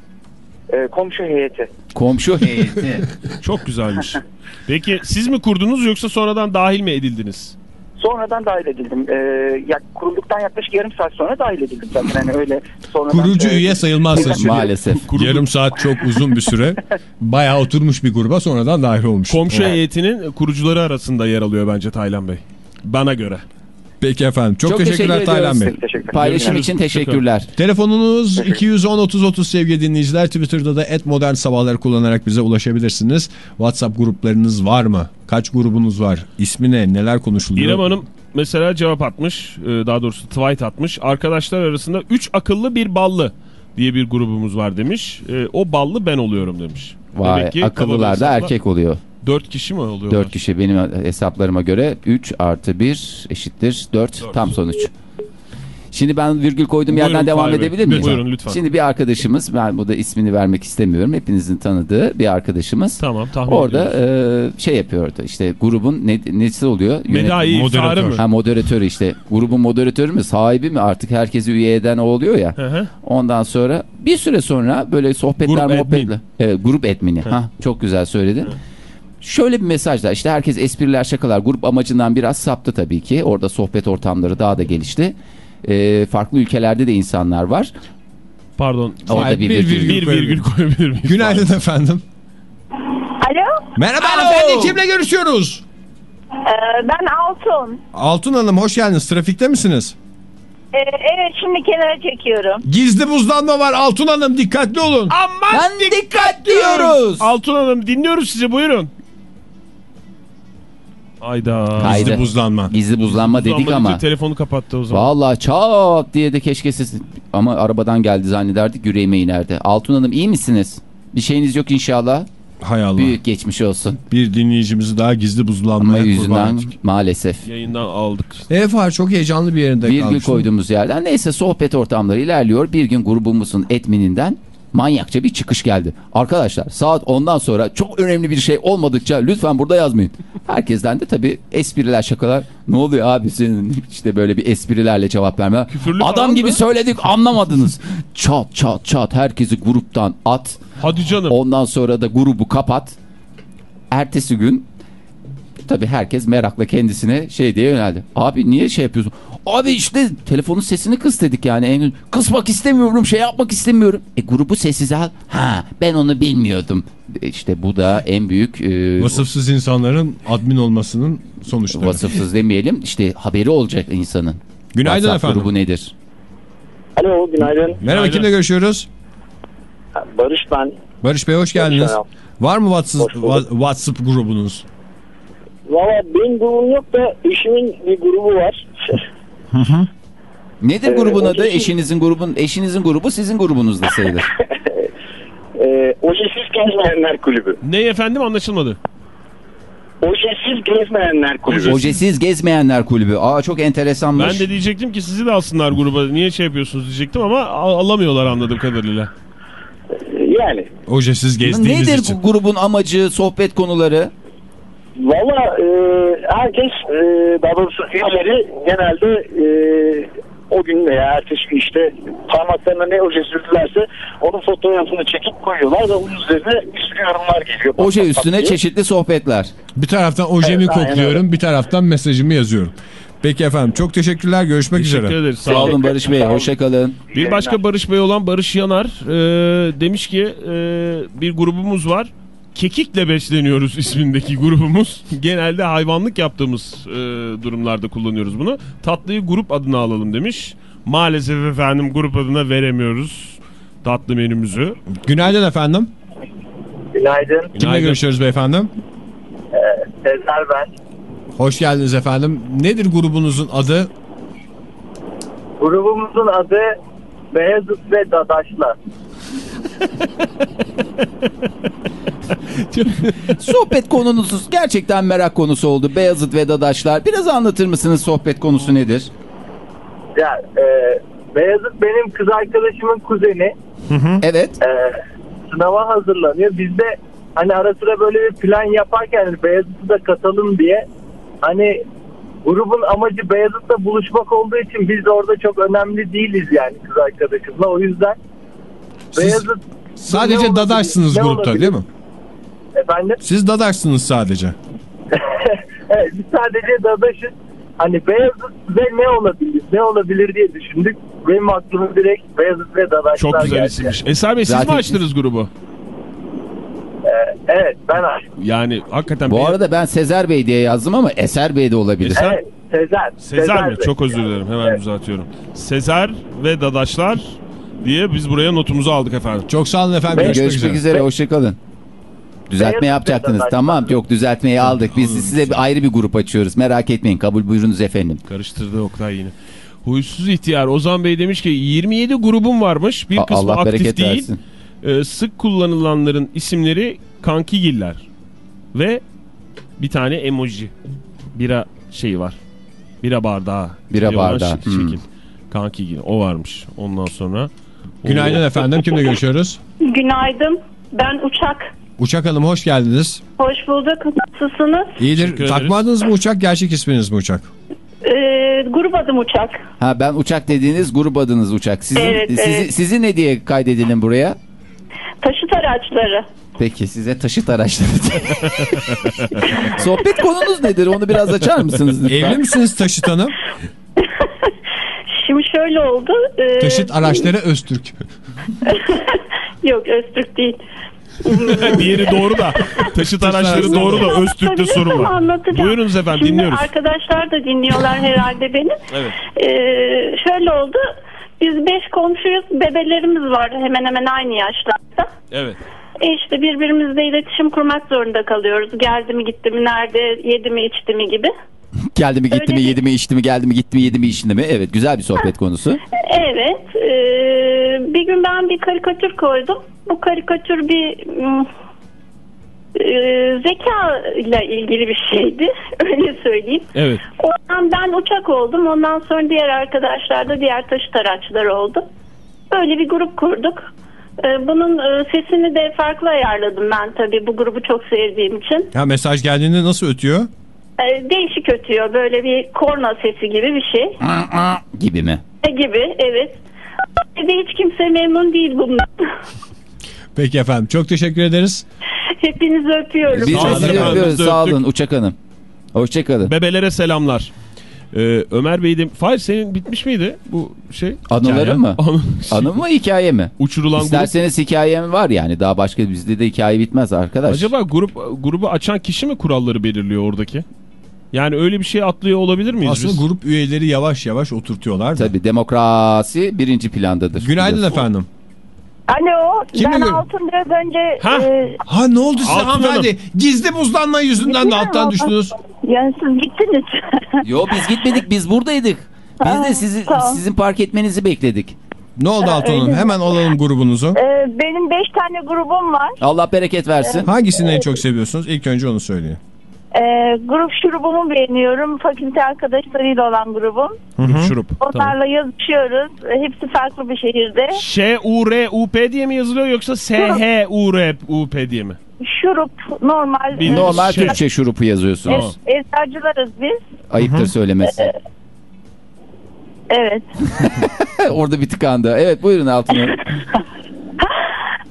Evet. E, komşu heyeti. Komşu heyeti. Çok güzelmiş. Peki siz mi kurdunuz yoksa sonradan dahil mi edildiniz? Sonradan dahil edildim. Ee, ya, kurulduktan yaklaşık yarım saat sonra dahil edildim zaten. Hani öyle sonradan, Kurucu e, üye sayılmazsın. Çünkü Maalesef. Yarım saat çok uzun bir süre. Bayağı oturmuş bir gruba sonradan dahil olmuş. Komşu heyetinin kurucuları arasında yer alıyor bence Taylan Bey. Bana göre. Peki efendim. Çok, Çok teşekkürler teşekkür Taylan. Bey. Teşekkür Paylaşım için teşekkürler. Telefonunuz 210-30-30 sevgili dinleyiciler. Twitter'da da et modern sabahları kullanarak bize ulaşabilirsiniz. WhatsApp gruplarınız var mı? Kaç grubunuz var? İsmi ne? Neler konuşuluyor? İrem Hanım mesela cevap atmış. e, Daha doğrusu tweet atmış. Arkadaşlar arasında 3 akıllı bir ballı diye bir grubumuz var demiş. E, O ballı ben oluyorum demiş. Vay akıllılar da erkek oluyor. 4 kişi mi oluyorlar? 4 kişi benim hesaplarıma göre 3 artı 1 eşittir 4 tam sonuç. Şimdi ben virgül koyduğum Buyurun yerden devam Fahri edebilir miyim? Buyurun lütfen. Şimdi bir arkadaşımız ben bu da ismini vermek istemiyorum. Hepinizin tanıdığı bir arkadaşımız. Tamam tahmin Orada ediyoruz. e, şey yapıyordu işte grubun ne, nesi oluyor? Medai moderatör. mı? Ha moderatörü işte grubun moderatörü mü sahibi mi artık herkesi üye eden o oluyor ya. Hı hı. Ondan sonra bir süre sonra böyle sohbetler Grup muhabbetler. admin. Evet, grup admini. Ha, çok güzel söyledin. Şöyle bir mesajlar işte herkes espriler şakalar grup amacından biraz saptı tabii ki. Orada sohbet ortamları daha da gelişti. Ee, farklı ülkelerde de insanlar var. Pardon. Orada bir, bir virgül. virgül. Bir virgül koyabilir miyiz? Günaydın efendim. Alo, Merhaba hanımefendi. Kimle görüşüyoruz? ee, ben Altun. Altun Hanım hoş geldiniz. Trafikte misiniz? Ee, evet, şimdi kenara çekiyorum. Gizli buzlanma var Altun Hanım. Dikkatli olun. Aman Lan dikkat diyoruz. Altun Hanım dinliyoruz sizi buyurun. Ayda. Gizli buzlanma. Gizli buzlanma dedik Ulan ama. Telefonu kapattı o zaman. Vallahi çat diye de keşke siz ama arabadan geldi zannederdik yüreğime inerdi. Altun Hanım iyi misiniz? Bir şeyiniz yok inşallah. Hay Allah. Büyük geçmiş olsun. Bir dinleyicimizi daha gizli Ama buzlanmaya kurban yüzünden maalesef. Yayından aldık. Evet Fahir çok heyecanlı bir yerinde Virgül kalmıştım. koyduğumuz yerden neyse sohbet ortamları ilerliyor. Bir gün grubumuzun etmininden manyakça bir çıkış geldi. Arkadaşlar saat ondan sonra çok önemli bir şey olmadıkça lütfen burada yazmayın. Herkesten de tabii espriler şakalar. Ne oluyor abi senin işte böyle bir esprilerle cevap verme. Küfürlü Adam gibi mı? söyledik anlamadınız. çat çat çat herkesi gruptan at. Hadi canım. Ondan sonra da grubu kapat. Ertesi gün tabii herkes merakla kendisine şey diye yöneldi. Abi niye şey yapıyorsun? Abi işte telefonun sesini kıs dedik yani. En- Kısmak istemiyorum şey yapmak istemiyorum. E grubu sessize al. Ha ben onu bilmiyordum. E, İşte bu da en büyük e, Vasıfsız insanların admin olmasının sonuçları. vasıfsız demeyelim. İşte haberi olacak insanın. Günaydın WhatsApp efendim. grubu nedir? Alo günaydın. Merhaba Günaydın. kimle görüşüyoruz? Barış ben. Barış Bey hoş geldiniz. Selam. Var mı WhatsApp. WhatsApp grubunuz? Valla benim grubum yok da eşimin bir grubu var. Nedir Ee, grubun adı? kesin- Eşinizin grubun eşinizin grubu sizin grubunuz da sayılır. Ee, Ojesiz Gezmeyenler Kulübü. Ne efendim anlaşılmadı. Ojesiz Gezmeyenler Kulübü. Ojesiz gezmeyenler kulübü. Aa çok enteresanmış. Ben de diyecektim ki sizi de alsınlar gruba. Niye şey yapıyorsunuz diyecektim ama al- alamıyorlar anladığım kadarıyla. Yani Ojesiz gezdiğiniz Nedir için. bu grubun amacı, sohbet konuları? Valla e, herkes e, daha doğrusu üyeleri genelde e, o gün veya ertesi gün işte parmaklarına ne oje sürdülerse onun fotoğrafını çekip koyuyorlar ve onun üzerine bir sürü yorumlar geliyor. Oje Pat pat pat üstüne diye. çeşitli sohbetler. Bir taraftan ojemi Evet, kokluyorum, bir taraftan mesajımı yazıyorum. Peki efendim çok teşekkürler. Görüşmek Teşekkür üzere. ederiz. Sağ olun Barış Bey. Hoşçakalın. Bir başka Barış Bey olan Barış Yanar e, demiş ki e, bir grubumuz var. Kekikle besleniyoruz ismindeki grubumuz. Genelde hayvanlık yaptığımız e, durumlarda kullanıyoruz bunu. Tatlıyı grup adına alalım demiş. Maalesef efendim grup adına veremiyoruz tatlı menümüzü. Günaydın efendim. Günaydın. Kimle Günaydın. görüşüyoruz beyefendi? Sezer ben. Hoş geldiniz efendim. Nedir grubunuzun adı? Grubumuzun adı Beyazıt ve Dadaşlar. Sohbet konunuz gerçekten merak konusu oldu. Beyazıt ve Dadaşlar. Biraz anlatır mısınız sohbet konusu nedir? Ya e, Beyazıt benim kız arkadaşımın kuzeni. Evet. E, sınava hazırlanıyor. Biz de hani ara sıra böyle bir plan yaparken hani Beyazıt'ı da katalım diye hani grubun amacı Beyazıt'la buluşmak olduğu için biz de orada çok önemli değiliz yani kız arkadaşımla. O yüzden Siz Beyazıt sadece dadaşsınız grupta olabilir? değil mi? Efendim Siz dadaşsınız sadece. evet, biz sadece dadaşız. Hani Beyazıt ve ne olabilir? Ne olabilir diye düşündük. Benim aklıma direkt Beyazıt ve Dadaşlar Çok güzel geldi. isimmiş. Bey siz mi Zaten- açtınız grubu? Evet ben açtım. Yani hakikaten... Bu bir- arada ben Sezer Bey diye yazdım ama Eser Bey de olabilir. Eser- Evet Sezer. Sezer mi? Bey. Çok özür dilerim. Hemen Evet. düzeltiyorum. Sezer ve Dadaşlar diye biz buraya notumuzu aldık efendim. Çok sağ olun efendim. Ben- Görüşmek, Görüşmek üzere. üzere. Hoşçakalın. Düzeltme Beyazıt yapacaktınız. Tamam. Yok düzeltmeyi aldık. Biz size bir ayrı bir grup açıyoruz. Merak etmeyin. Kabul buyurunuz efendim. Karıştırdı Oktay yine. Huysuz ihtiyar Ozan Bey demiş ki 27 grubum varmış. Bir kısmı Allah aktif değil. versin. Ee, sık kullanılanların isimleri kankigiller. Ve bir tane emoji. Bira şeyi var. Bira bardağı. Bira bardağı, hmm. Kankigil. O varmış. Ondan sonra. Günaydın efendim. Kimle görüşüyoruz? Günaydın. Ben Uçak. Uçak Hanım hoş geldiniz. Hoş bulduk. Nasılsınız? İyidir. Takmadınız mı Uçak? Gerçek isminiz mi Uçak? Ee, grup adım Uçak. Ha ben uçak dediğiniz grup adınız uçak. Sizin, Evet, sizi, evet. sizi ne diye kaydedelim buraya? Taşıt araçları. Peki size taşıt araçları. Sohbet konunuz nedir? Onu biraz açar mısınız lütfen? Evli misiniz Taşıt Hanım? Şimdi şöyle oldu. ee, Taşıt araçları Öztürk. Yok Öztürk değil. Diğeri doğru da. Taşıt araçları doğru da Öztürk'te sorun var. Buyurunuz efendim Şimdi dinliyoruz. arkadaşlar da dinliyorlar herhalde beni. Evet. Ee, şöyle oldu. Biz beş komşuyuz. Bebelerimiz var hemen hemen aynı yaşlarda. Evet. E işte birbirimizle iletişim kurmak zorunda kalıyoruz. Geldi mi gitti mi nerede yedi mi içti mi gibi. Geldi mi gitti Öyle mi yedi mi içti mi geldi mi gitti mi yedi mi içti mi? Evet güzel bir sohbet konusu. Evet. e, bir gün ben bir karikatür koydum. Bu karikatür bir e, zeka ile ilgili bir şeydi. Öyle söyleyeyim. Evet. Oradan ben uçak oldum. Ondan sonra diğer arkadaşlar da diğer taşıt araçları oldu. Böyle bir grup kurduk. E, Bunun e, sesini de farklı ayarladım ben tabii bu grubu çok sevdiğim için. Ha mesaj geldiğinde nasıl ötüyor? E, Değişik ötüyor. Böyle bir korna sesi gibi bir şey. gibi mi? E, Gibi evet. Evde hiç kimse memnun değil bundan. Peki efendim. Çok teşekkür ederiez. Hepinizi öpüyorum. Biz Sağ de olun sizi öpüyoruz. biz de Sağ olun Uçak Hanım. Hoşçakalın. Bebelere selamlar. Ee, Ömer Bey de... Fahir senin bitmiş miydi bu şey? Anıları mı? Anı- mı hikaye mi? Uçurulan grup. İsterseniz hikayem var yani daha başka bizde de hikaye bitmez arkadaş. Acaba grup grubu açan kişi mi kuralları belirliyor oradaki? Yani öyle bir şey atlıyor olabilir miyiz Aslında biz? grup üyeleri yavaş yavaş oturtuyorlar. da. Tabii demokrasi birinci plandadır. Günaydın Biliyorsun. efendim. Alo Kimle ben gör- Altın biraz önce Ha? e, Ha ne oldu size Altın hanımefendi? Gizli buzlanma yüzünden de alttan düştünüz. yani siz gittiniz. Yo biz gitmedik biz buradaydık. Biz de sizi, tamam. sizin park etmenizi bekledik. Ne oldu Altun Hanım? Hemen alalım grubunuzu. E, benim beş tane grubum var. Allah bereket versin. Hangisini en çok seviyorsunuz? İlk önce onu söyleyin. E, grup şurubumu beğeniyorum. Fakülte arkadaşlarıyla olan grubum. Şurup. Tamam. Onlarla yazışıyoruz. E, Hepsi farklı bir şehirde. Ş-U-R-U-P diye mi yazılıyor yoksa S-H-U-R-U-P diye mi? Şurup normal. Bir e, Normal Şey- Türkçe şurupu yazıyorsunuz. Tamam. Eczacılarız biz. Ayıptır söylemesi. Evet. Orada bir tıkandı. Evet buyurun Altın Hanım.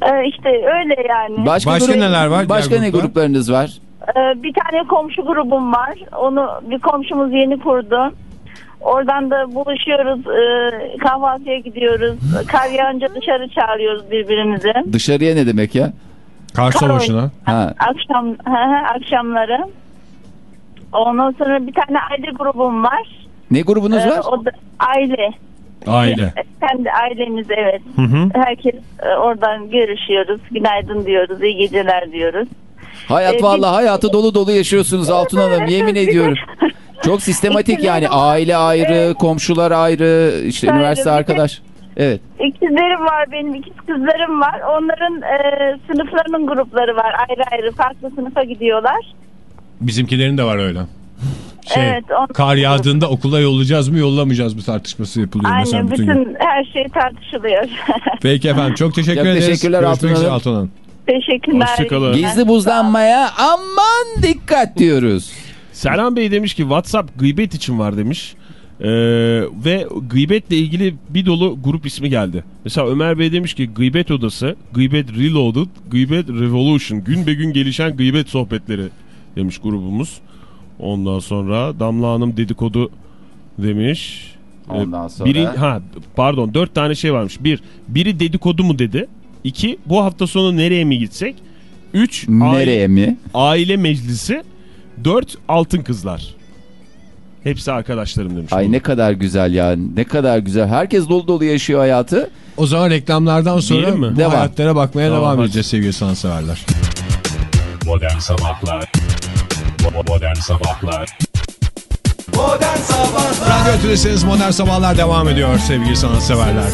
E, işte öyle yani. Başka, Başka grup- neler var? Başka ne gruplar? gruplarınız var? Ee, bir tane komşu grubum var. Onu bir komşumuz yeni kurdu. Oradan da buluşuyoruz, ee, kahvaltıya gidiyoruz. Kar yağınca dışarı çağırıyoruz birbirimizi. Dışarıya ne demek ya? Kar savaşına. Ha. Akşam hı, akşamları. Ondan sonra bir tane aile grubum var. Ne grubunuz Ee, var? o da aile. Aile. Kendi ailemiz evet. Hı hı. Herkes e, oradan görüşüyoruz. Günaydın diyoruz, iyi geceler diyoruz. Hayat Ee, vallahi hayatı dolu dolu yaşıyorsunuz Altun Hanım yemin ediyorum. Çok sistematik yani aile ayrı, komşular ayrı, işte Ayrı, üniversite arkadaş. Evet. İkizlerim var benim ikiz kızlarım var. Onların e, sınıflarının grupları var ayrı ayrı farklı sınıfa gidiyorlar. Bizimkilerin de var öyle. Şey, Evet, on- kar yağdığında okula yollayacağız mı yollamayacağız mı tartışması yapılıyor mesela Aynen bütün bütün, her şey tartışılıyor. Peki efendim çok teşekkür Çok ederiz. teşekkürler Görüşmek Hanım. Altun Hanım. Teşekkürler. Hoşçakalın. Gizli buzlanmaya aman dikkat diyoruz. Serhan Bey demiş ki WhatsApp gıybet için var demiş. Ee, ve gıybetle ilgili bir dolu grup ismi geldi. Mesela Ömer Bey demiş ki gıybet odası, gıybet reloaded, gıybet revolution, gün be gün gelişen gıybet sohbetleri demiş grubumuz. Ondan sonra Damla Hanım dedikodu demiş. Ee, Ondan sonra- Biri, ha, pardon dört tane şey varmış. Bir, biri dedikodu mu dedi. İki, bu hafta sonu nereye mi gitsek? Üç, aile- Nereye mi? Aile meclisi 4 altın kızlar. Hepsi arkadaşlarım demiş. Ay ne kadar güzel ya. Ne kadar güzel. Herkes dolu dolu yaşıyor hayatı. O zaman reklamlardan sonra mi? bu Devam. hayatlara bakmaya devam hadi. edeceğiz sevgili sanatseverler. Modern Sabahlar Modern Sabahlar Modern Sabahlar Radyo Tülesi'niz Modern Sabahlar devam ediyor sevgili sanatseverler.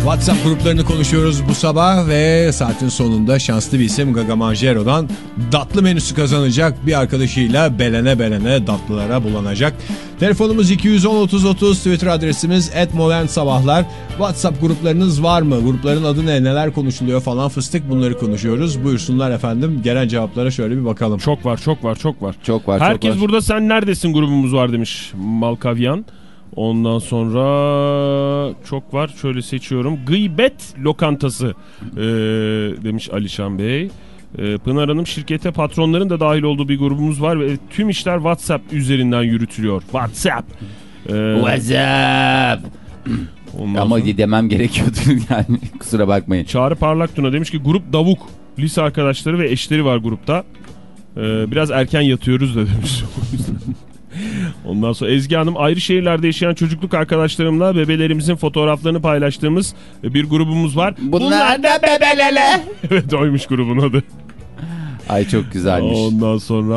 WhatsApp gruplarını konuşuyoruz bu sabah ve saatin sonunda şanslı bir isim Gaga Manjero'dan datlı menüsü kazanacak. Bir arkadaşıyla belene belene datlılara bulanacak. Telefonumuz 210-30-30 Twitter adresimiz @modernsabahlar. WhatsApp gruplarınız var mı? Grupların adı ne? Neler konuşuluyor falan fıstık bunları konuşuyoruz. Buyursunlar efendim. Gelen cevaplara şöyle bir bakalım. Çok var çok var çok var. Çok var Herkes çok var. burada sen neredesin grubumuz var demiş Malkavyan. Ondan sonra çok var şöyle seçiyorum. Gıybet lokantası ee, demiş Alişan Bey. Ee, Pınar Hanım şirkete patronların da dahil olduğu bir grubumuz var ve tüm işler WhatsApp üzerinden yürütülüyor. WhatsApp. Ee, WhatsApp. ondan Ama sonra- demem gerekiyordu yani kusura bakmayın. Çağrı Parlak Tuna demiş ki grup davuk. Lise arkadaşları ve eşleri var grupta. Ee, biraz erken yatıyoruz da demiş. Ondan sonra Ezgi Hanım ayrı şehirlerde yaşayan çocukluk arkadaşlarımla bebelerimizin fotoğraflarını paylaştığımız bir grubumuz var. Bunlar da bebelele. evet oymuş grubun adı. Ay çok güzelmiş. Ondan sonra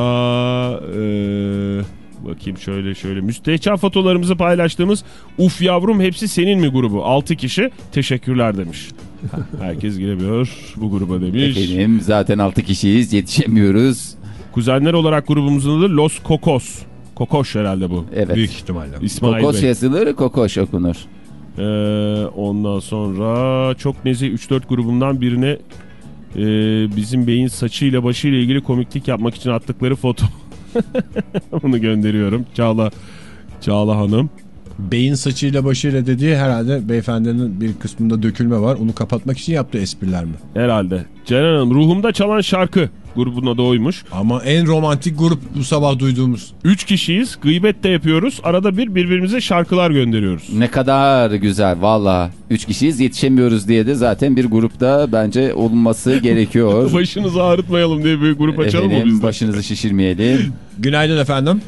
eee, bakayım şöyle şöyle müstehcen fotolarımızı paylaştığımız Uf yavrum hepsi senin mi grubu? 6 kişi teşekkürler demiş. Herkes giremiyor bu gruba demiş. Efendim zaten 6 kişiyiz yetişemiyoruz. Kuzenler olarak grubumuzun adı Los Kokos. Kokoş herhalde bu. Evet. Büyük ihtimalle. İsmail Kokos Bey. yazılır kokoş okunur. Ee, ondan sonra çok nezih 3-4 grubumdan birine e, bizim beyin saçıyla başıyla ilgili komiklik yapmak için attıkları foto. Bunu gönderiyorum. Çağla Çağla Hanım. Beyin saçıyla başıyla dediği herhalde beyefendinin bir kısmında dökülme var. Onu kapatmak için yaptığı espriler mi? Herhalde. Ceren Hanım ruhumda çalan şarkı grubun adı oymuş. Ama en romantik grup bu sabah duyduğumuz. 3 kişiyiz. Gıybet de yapıyoruz. Arada bir birbirimize şarkılar gönderiyoruz. Ne kadar güzel valla. 3 kişiyiz yetişemiyoruz diye de zaten bir grupta bence olması gerekiyor. Başınızı ağrıtmayalım diye bir grup açalım mı Efendim biz de? başınızı şişirmeyelim. Günaydın efendim.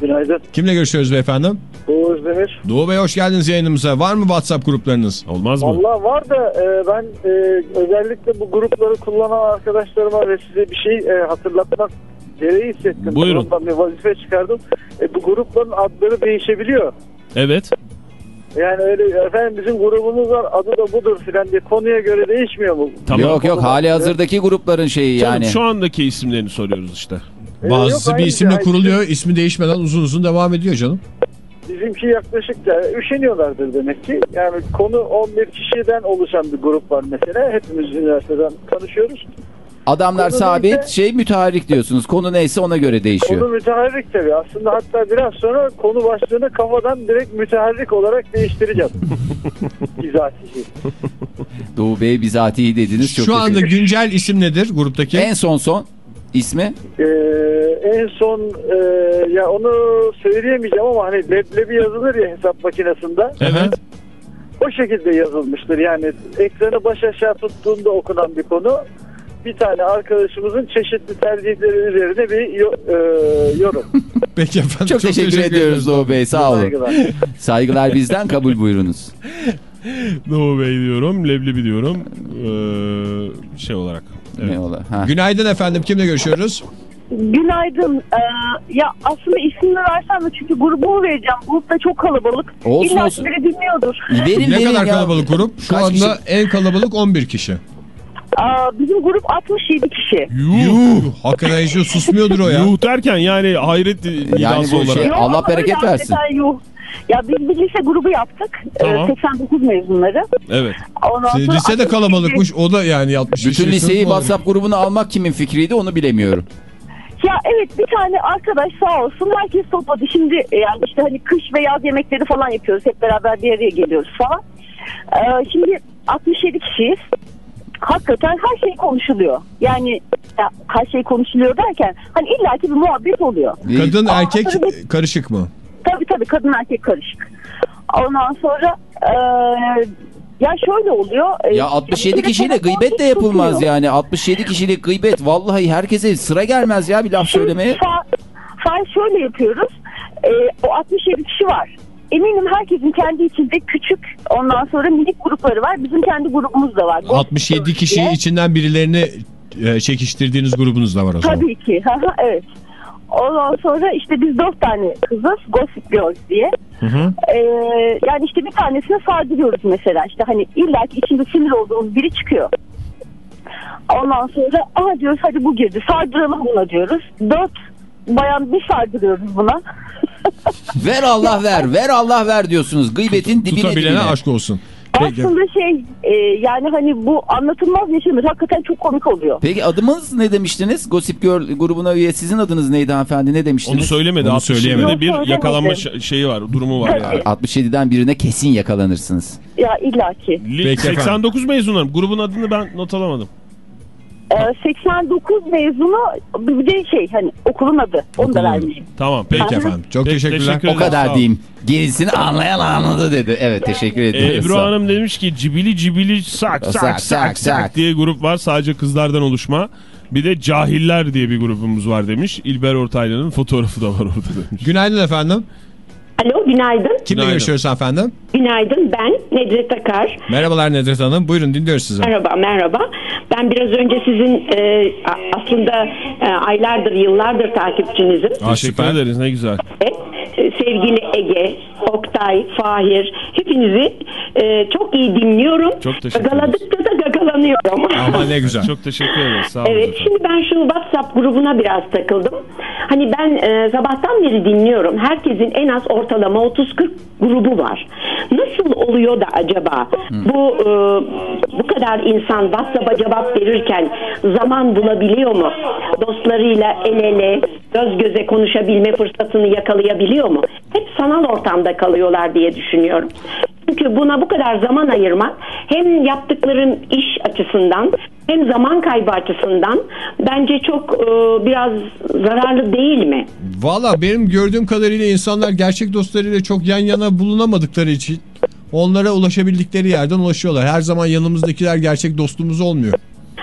Günaydın. Kimle görüşüyoruz beyefendi? Doğu Özdemir. Doğu Bey hoş geldiniz yayınımıza. Var mı WhatsApp gruplarınız? Olmaz mı? Valla var da e, ben e, özellikle bu grupları kullanan arkadaşlarıma ve size bir şey e, hatırlatmak gereği hissettim. Buyurun. Ondan bir vazife çıkardım. E, bu grupların adları değişebiliyor. Evet. Yani öyle efendim bizim grubumuz var adı da budur filan diye konuya göre değişmiyor mu? Tamam. Yok yok hali hazırdaki grupların şeyi Canım, yani. şu andaki isimlerini soruyoruz işte. E, Bazısı yok, bir isimle şey. kuruluyor. ismi değişmeden uzun uzun devam ediyor canım. Bizimki yaklaşık da üşeniyorlardır demek ki. Yani konu 11 kişiden oluşan bir grup var mesela. Hepimiz üniversiteden tanışıyoruz. Adamlar Konu sabit neyse- şey müteharrik diyorsunuz. Konu neyse ona göre değişiyor. Konu müteharrik tabii. Aslında hatta biraz sonra konu başlığını kafadan direkt müteharrik olarak değiştireceğim. Bizatihi. Doğu Bey bizatihi dediniz. Çok Şu anda güncel isim nedir gruptaki? En son son ismi Ee, en son e, ya onu söyleyemeyeceğim ama hani leblebi yazılır ya hesap makinesinde. Evet. O şekilde yazılmıştır. Yani ekranı baş aşağı tuttuğunda okunan bir konu. Bir tane arkadaşımızın çeşitli tercihleri üzerine bir yo- e, yorum. Peki efendim. çok, teşekkür, ediyoruz Doğu Bey sağ olun. Saygılar. Saygılar bizden kabul buyurunuz. Doğu Bey diyorum, leblebi diyorum. Ee, şey olarak. Evet. Ne ola? Ha. Günaydın efendim. Kimle görüşüyoruz? Günaydın. Ee, ya aslında ismini versem de çünkü grubumu vereceğim. Grup da çok kalabalık. Olsun, İlla olsun. biri bilmiyordur. Verin, ne verin kadar ya. kalabalık grup? Şu Kaç anda kişi? en kalabalık 11 kişi. Aa, bizim grup 67 kişi. Yuh. Hakikaten hiç susmuyordur o ya. Yuh derken yani hayret Yani iddiası bu şey- olarak. Yok, Allah bereket versin. hakikaten yuh. Ya biz bir lise grubu yaptık. Ee, Tamam. 89 mezunları. Evet. Ondan sonra lise de 67 kalabalıkmış. O da yani 60 Bütün liseyi WhatsApp grubuna almak kimin fikriydi onu bilemiyorum. Ya evet bir tane arkadaş sağ olsun herkes topladı. Şimdi e, yani işte hani kış ve yaz yemekleri falan yapıyoruz. Hep beraber bir araya geliyoruz falan. Ee, şimdi 67 kişiyiz. Hakikaten her şey konuşuluyor. Yani ya, her şey konuşuluyor derken hani illaki bir muhabbet oluyor. Kadın Aa, erkek karışık mı? Tabii tabii kadın erkek karışık. Ondan sonra e, ya şöyle oluyor. e, Ya 67 bir kişiyle gıybet de yapılmaz tutuyor. yani. 67 kişilik gıybet. Vallahi herkese sıra gelmez ya bir laf söylemeye. Fa- fa- şöyle yapıyoruz. E, o 67 kişi var. Eminim herkesin kendi içinde küçük ondan sonra minik grupları var. Bizim kendi grubumuz da var. 67 kişi içinden birilerini e, çekiştirdiğiniz grubunuz da var o zaman. Tabii ki. Evet. Ondan sonra işte biz dört tane kızız. Gossip Girls diye. Ee, yani işte bir tanesine sardırıyoruz mesela. İşte hani illa ki içinde sinir olduğumuz biri çıkıyor. Ondan sonra aha diyoruz hadi bu girdi. Sardıralım buna diyoruz. Dört bayan bir sardırıyoruz buna. Ver Allah ver, ver Allah ver diyorsunuz. Gıybetin dibine Tutabilene dibine. aşk olsun. Peki. Aslında şey e, yani hani bu anlatılmaz yaşanır. Hakikaten çok komik oluyor. Peki adımız ne demiştiniz? Gossip Girl grubuna üye sizin adınız neydi hanımefendi? Ne demiştiniz? Onu söylemedi. Onu 67'de söyleyemedi. bir Yok, söylemedi. yakalanma şeyi var, durumu var yani. 67'den birine kesin yakalanırsınız. Ya illaki. Peki efendim. 89 mezunlarım. Grubun adını ben not alamadım. Ee, 89 mezunu bir de şey hani okulun adı. Onu da vermeyeyim. Tamam peki. Efendim. Çok Peki, teşekkürler. teşekkür O kadar diyeyim. Gerisini anlayan anladı dedi. Evet teşekkür Ee, ederim. Ebru Hanım demiş ki cibili cibili sak sak sak Sak, sak, sak, sak. diye grup var. Sadece kızlardan oluşma. Bir de cahiller diye bir grubumuz var demiş. İlber Ortaylı'nın fotoğrafı da var orada demiş. Günaydın efendim. Alo günaydın. Kimle Günaydın. görüşüyoruz efendim? Günaydın ben Nedret Akar. Merhabalar Nedret Hanım. Buyurun dinliyoruz sizi. Merhaba merhaba. Ben biraz önce sizin e, aslında e, aylardır yıllardır takipçinizim. Aa, Teşekkür ederiz ne güzel. Evet, e, sevgili Ege, Oktay, Fahir hepinizi e, çok iyi dinliyorum. Çok teşekkür ederiz. Gagaladıkça da gagalanıyorum. Ama ne güzel. Çok teşekkür ederiz. Sağ olun. Evet efendim. şimdi ben şu WhatsApp grubuna biraz takıldım. Hani ben e, sabahtan beri dinliyorum. Herkesin en az ortalama 30-40 grubu var. Nasıl oluyor da acaba bu e, bu kadar insan WhatsApp'a cevap verirken zaman bulabiliyor mu? Dostlarıyla el ele göz göze konuşabilme fırsatını yakalayabiliyor mu? Hep sanal ortamda kalıyorlar diye düşünüyorum. Çünkü buna bu kadar zaman ayırmak hem yaptıkların iş açısından hem zaman kaybı açısından bence çok e, biraz zararlı değil mi? Valla benim gördüğüm kadarıyla insanlar gerçek dostlarıyla çok yan yana bulunamadıkları için onlara ulaşabildikleri yerden ulaşıyorlar. Her zaman yanımızdakiler gerçek dostumuz olmuyor.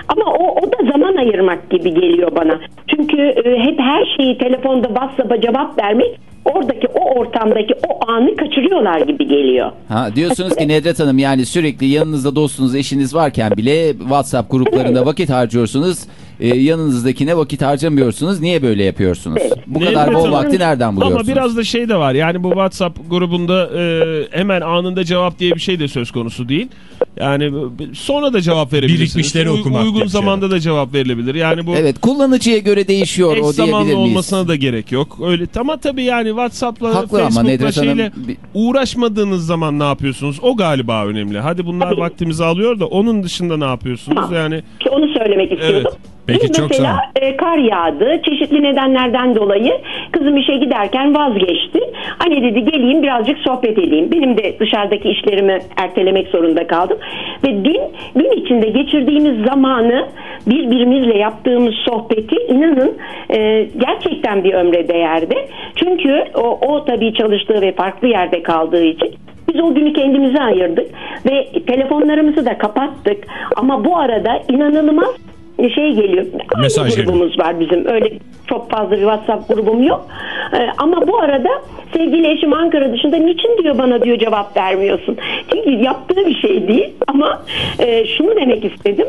Ama o, o da zaman ayırmak gibi geliyor bana. Çünkü e, hep her şeyi telefonda WhatsApp'a cevap vermek oradaki o ortamdaki o anı kaçırıyorlar gibi geliyor. Ha, diyorsunuz ki Nedret Hanım yani sürekli yanınızda dostunuz, eşiniz varken bile WhatsApp gruplarında vakit harcıyorsunuz. Ee, yanınızdakine vakit harcamıyorsunuz. Niye böyle yapıyorsunuz? Bu kadar Nedret bol Hanım- vakti nereden buluyorsunuz? Ama biraz da şey de var. Yani bu WhatsApp grubunda e, hemen anında cevap diye bir şey de söz konusu değil. Yani sonra da cevap verebilirsiniz. Birikmişleri okumak Uygun şey. zamanda da cevap verilebilir. Yani bu Evet kullanıcıya göre değişiyor o diyebilir miyiz? olmasına da gerek yok. Öyle ama tabii yani WhatsApp'la Facebook'la Hanım şeyle bir- uğraşmadığınız zaman ne yapıyorsunuz? O galiba önemli. Hadi bunlar Tabii. vaktimizi alıyor da onun dışında ne yapıyorsunuz? Tamam. Yani İşte onu söylemek istiyordum. Evet. Peki, Biz çok mesela e, kar yağdı. Çeşitli nedenlerden dolayı kızım işe giderken vazgeçti. Anne dedi geleyim birazcık sohbet edeyim. Benim de dışarıdaki işlerimi ertelemek zorunda kaldım. Ve dün gün içinde geçirdiğimiz zamanı birbirimizle yaptığımız sohbeti inanın e, gerçekten bir ömre değerdi. Çünkü o, o tabii çalıştığı ve farklı yerde kaldığı için biz o günü kendimize ayırdık ve telefonlarımızı da kapattık. Ama bu arada inanılmaz şey geliyor. Aynı Mesaj geliyor. grubumuz var bizim. Öyle çok fazla bir WhatsApp grubum yok. Ee, ama bu arada sevgili eşim Ankara dışında niçin diyor bana diyor cevap vermiyorsun. Çünkü yaptığı bir şey değil ama e, şunu demek istedim.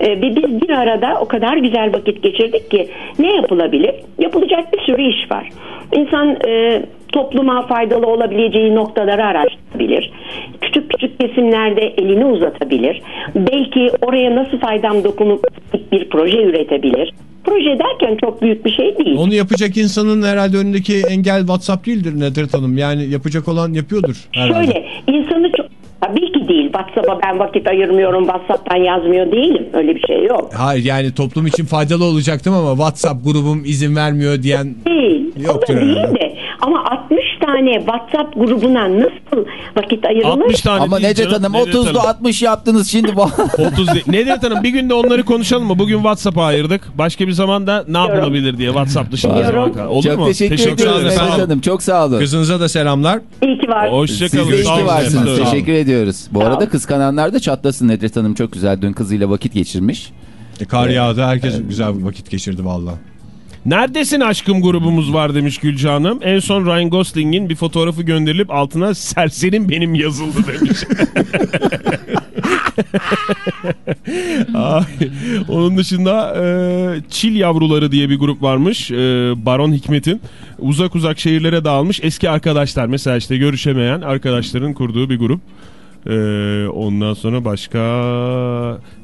E, biz bir arada o kadar güzel vakit geçirdik ki ne yapılabilir? Yapılacak bir sürü iş var. İnsan e, topluma faydalı olabileceği noktaları araştırabilir. Küçük küçük kesimlerde elini uzatabilir. Belki oraya nasıl faydam dokunup bir proje üretebilir. Proje derken çok büyük bir şey değil. Onu yapacak insanın herhalde önündeki engel WhatsApp değildir Nedret Hanım. Yani yapacak olan yapıyordur herhalde. Şöyle insanı çok tabii ki değil. WhatsApp'a ben vakit ayırmıyorum. WhatsApp'tan yazmıyor değilim. Öyle bir şey yok. Hayır yani toplum için faydalı olacaktım ama WhatsApp grubum izin vermiyor diyen Değil. Yoktur o da değil de ama 60 tane WhatsApp grubuna nasıl vakit ayrılır? 60 tane Ama canım, Hanım Nedret 30'lu Hanım. 60 yaptınız şimdi. bu- 30 değil. Nedret Hanım bir günde onları konuşalım mı? Bugün WhatsApp'a ayırdık. Başka bir zamanda ne yapılabilir diye WhatsApp dışında. Zaman. Olur Çok mu? teşekkür, ediyoruz ederim. Nedret Sağ olun. Hanım. Çok sağ olun. kızınıza da selamlar. İyi ki var. Hoşçakalın. Siz de iyi Sağ ki olun. varsınız. Teşekkür ediyoruz. Bu arada kıskananlar da çatlasın. Nedret Hanım çok güzel. Dün kızıyla vakit geçirmiş. E, kar yağdı herkes güzel vakit geçirdi valla. Neredesin aşkım grubumuz var demiş Gülce Hanım. En son Ryan Gosling'in bir fotoğrafı gönderilip altına serserim benim yazıldı demiş. Onun dışında e, Çil Yavruları diye bir grup varmış. E, Baron Hikmet'in uzak uzak şehirlere dağılmış eski arkadaşlar. Mesela işte görüşemeyen arkadaşların kurduğu bir grup. E, ondan sonra başka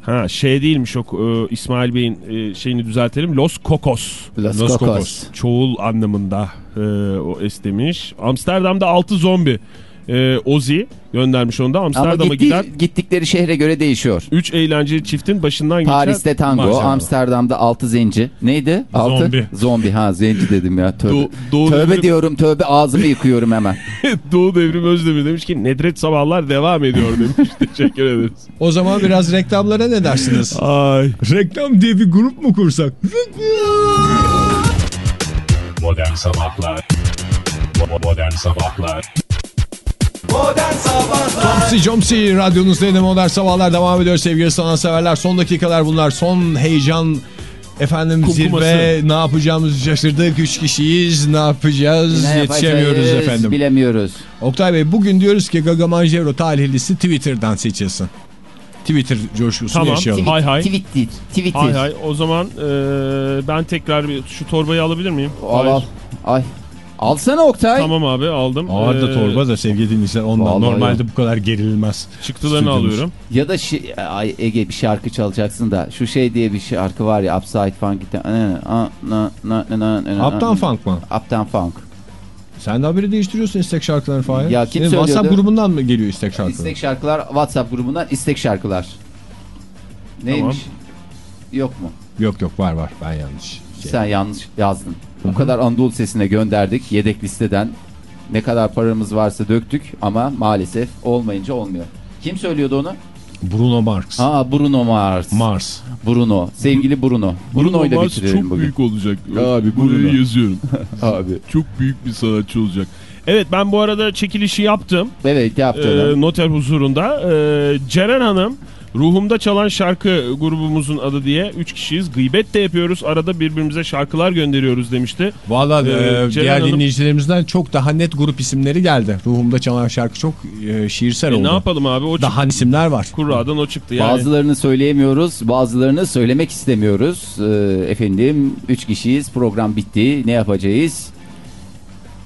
ha şey değilmiş o e, İsmail Bey'in e, şeyini düzeltelim. Los Kokos. Los Los. Kokos. Çoğul anlamında e, o es demiş. Amsterdam'da 6 zombi. E, Ozi göndermiş onu da. Ama Amsterdam'a gitti, giden gittikleri şehre göre değişiyor. 3 eğlenceli çiftin başından geçen... Paris'te tango, Maşallah. Amsterdam'da altı zenci. Neydi? Altı? Zombi. Zombi ha zenci dedim ya. Tövbe, Do- tövbe dedim. diyorum tövbe ağzımı yıkıyorum hemen. Doğu Devrim Özdemir demiş ki Nedret Sabahlar devam ediyor demiş. Teşekkür ederiz. O zaman biraz reklamlara ne dersiniz? Ay. Reklam diye bir grup mu kursak? Modern Sabahlar Modern Sabahlar Tomsi Jomsi radyonuzda yine modern sabahlar devam ediyor sevgili sanatseverler. Son dakikalar bunlar. Son heyecan efendim Kumkuması. zirve ne yapacağımızı şaşırdık. Üç kişiyiz ne yapacağız Ne yetişemiyoruz efendim. Bilemiyoruz. Oktay Bey bugün diyoruz ki Gaga Manjero talihlisi Twitter'dan seçilsin. Twitter coşkusunu Tamam. yaşayalım. Hay hay. Twitter. Twitter. Hay hay. O zaman e, ben tekrar bir, şu torbayı alabilir miyim? Al Hayır. al. Ay. Alsana Oktay. Tamam abi aldım. Ağır da Ee, torba da sevgili dinleyiciler ondan Vallahi normalde ya. bu kadar gerilmez. Çıktılarını Stüdyomuz. alıyorum. Ya da şi- ay Ege bir şarkı çalacaksın da şu şey diye bir şarkı var ya Upside Funk. Uptown Funk mı? Uptown Funk. Sen de haberi değiştiriyorsun istek şarkılarını Fahir. Ya kim Senin söylüyordu? WhatsApp grubundan mı geliyor istek şarkıları? İstek şarkılar WhatsApp grubundan istek şarkılar. Neymiş? Yok mu? Yok yok var var ben yanlış. Şey. Sen yanlış yazdın. O kadar Anadolu sesine gönderdik yedek listeden. Ne kadar paramız varsa döktük ama maalesef olmayınca olmuyor. Kim söylüyordu onu? Bruno Mars. Ha Bruno Mars. Mars. Bruno. Sevgili Bruno. Bruno ile Mars bitirelim çok bugün. büyük olacak. Abi, Buraya Bruno. yazıyorum. Abi. çok büyük bir sanatçı olacak. Evet ben bu arada çekilişi yaptım. Evet yaptı. Ee, noter huzurunda. Ee, Ceren Hanım Ruhumda çalan şarkı grubumuzun adı diye 3 kişiyiz. Gıybet de yapıyoruz. Arada birbirimize şarkılar gönderiyoruz demişti. Valla Ee, e, diğer Hanım- dinleyicilerimizden çok daha net grup isimleri geldi. Ruhumda çalan şarkı çok e, şiirsel E, oldu. ne yapalım abi? O Daha isimler var. Kurradan o çıktı yani. Bazılarını söyleyemiyoruz, bazılarını söylemek istemiyoruz. Ee, efendim 3 kişiyiz, program bitti. Ne yapacağız?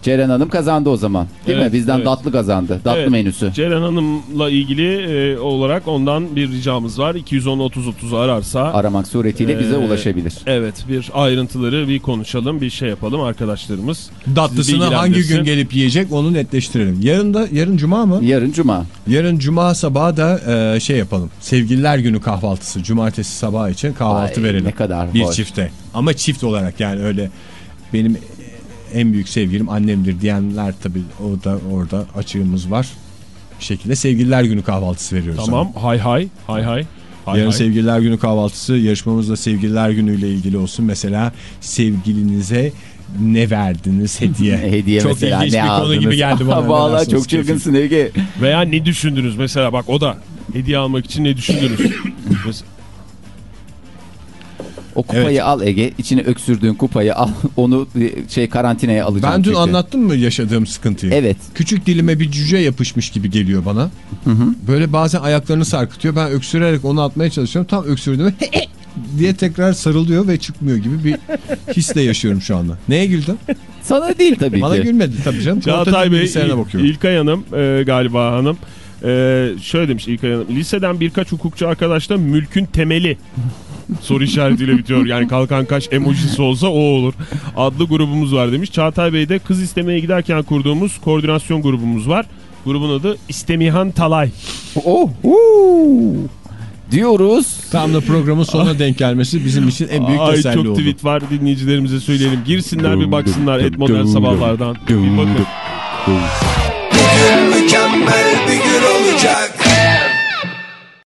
Ceren Hanım kazandı o zaman. Değil Evet, mi? Bizden evet. tatlı kazandı. Tatlı Evet, menüsü. Ceren Hanım'la ilgili e, olarak ondan bir ricamız var. 210-30-30'u ararsa. Aramak suretiyle bize e, ulaşabilir. Evet bir ayrıntıları bir konuşalım bir şey yapalım arkadaşlarımız. Datlısını hangi gün gelip yiyecek onu netleştirelim. Yarın da yarın cuma mı? Yarın cuma. Yarın cuma sabahı da e, şey yapalım. Sevgililer günü kahvaltısı. Cumartesi sabahı için kahvaltı Ay, verelim. ne kadar Bir hoş. çifte. Ama çift olarak yani öyle benim en büyük sevgilim annemdir diyenler tabii o da orada açığımız var. Bir şekilde sevgililer günü kahvaltısı veriyoruz. Tamam hay hay hay hay. hay Yarın hay. sevgililer günü kahvaltısı yarışmamız da sevgililer günüyle ilgili olsun. Mesela sevgilinize ne verdiniz hediye? Hediye Çok mesela ilginç ne bir konu aldınız? gibi geldi bana. Vallahi nedense çok çılgınsın Ege. Veya ne düşündünüz mesela bak o da hediye almak için ne düşündünüz? O kupayı al Ege. içine öksürdüğün kupayı al. Onu e, şey karantinaya alacağım. Ben dün çünkü. anlattım mı yaşadığım sıkıntıyı? Evet. Küçük dilime bir cüce yapışmış gibi geliyor bana. Böyle bazen ayaklarını sarkıtıyor. Ben öksürerek onu atmaya çalışıyorum. Tam öksürdüğümde diye tekrar sarılıyor ve çıkmıyor gibi bir hisle yaşıyorum şu anda. Neye güldün? Sana değil tabii Bana ki. gülmedi tabii canım. Çağatay Bey, bakıyorum. İlkay Hanım e, galiba hanım. E, şöyle demiş İlkay Hanım. Liseden birkaç hukukçu arkadaşla mülkün temeli soru işaretiyle bitiyor. Yani kalkan kaş emojisi olsa o olur. Adlı grubumuz var demiş. Çağatay Bey de kız istemeye giderken kurduğumuz koordinasyon grubumuz var. Grubun adı İstemihan Talay. Oh. Diyoruz. Tam da programın sonuna denk gelmesi bizim için en büyük Ay teselli çok oldu. tweet var dinleyicilerimize söyleyelim. Girsinler bir baksınlar et modern sabahlardan. Bir bakın. Bugün mükemmel bir gün olacak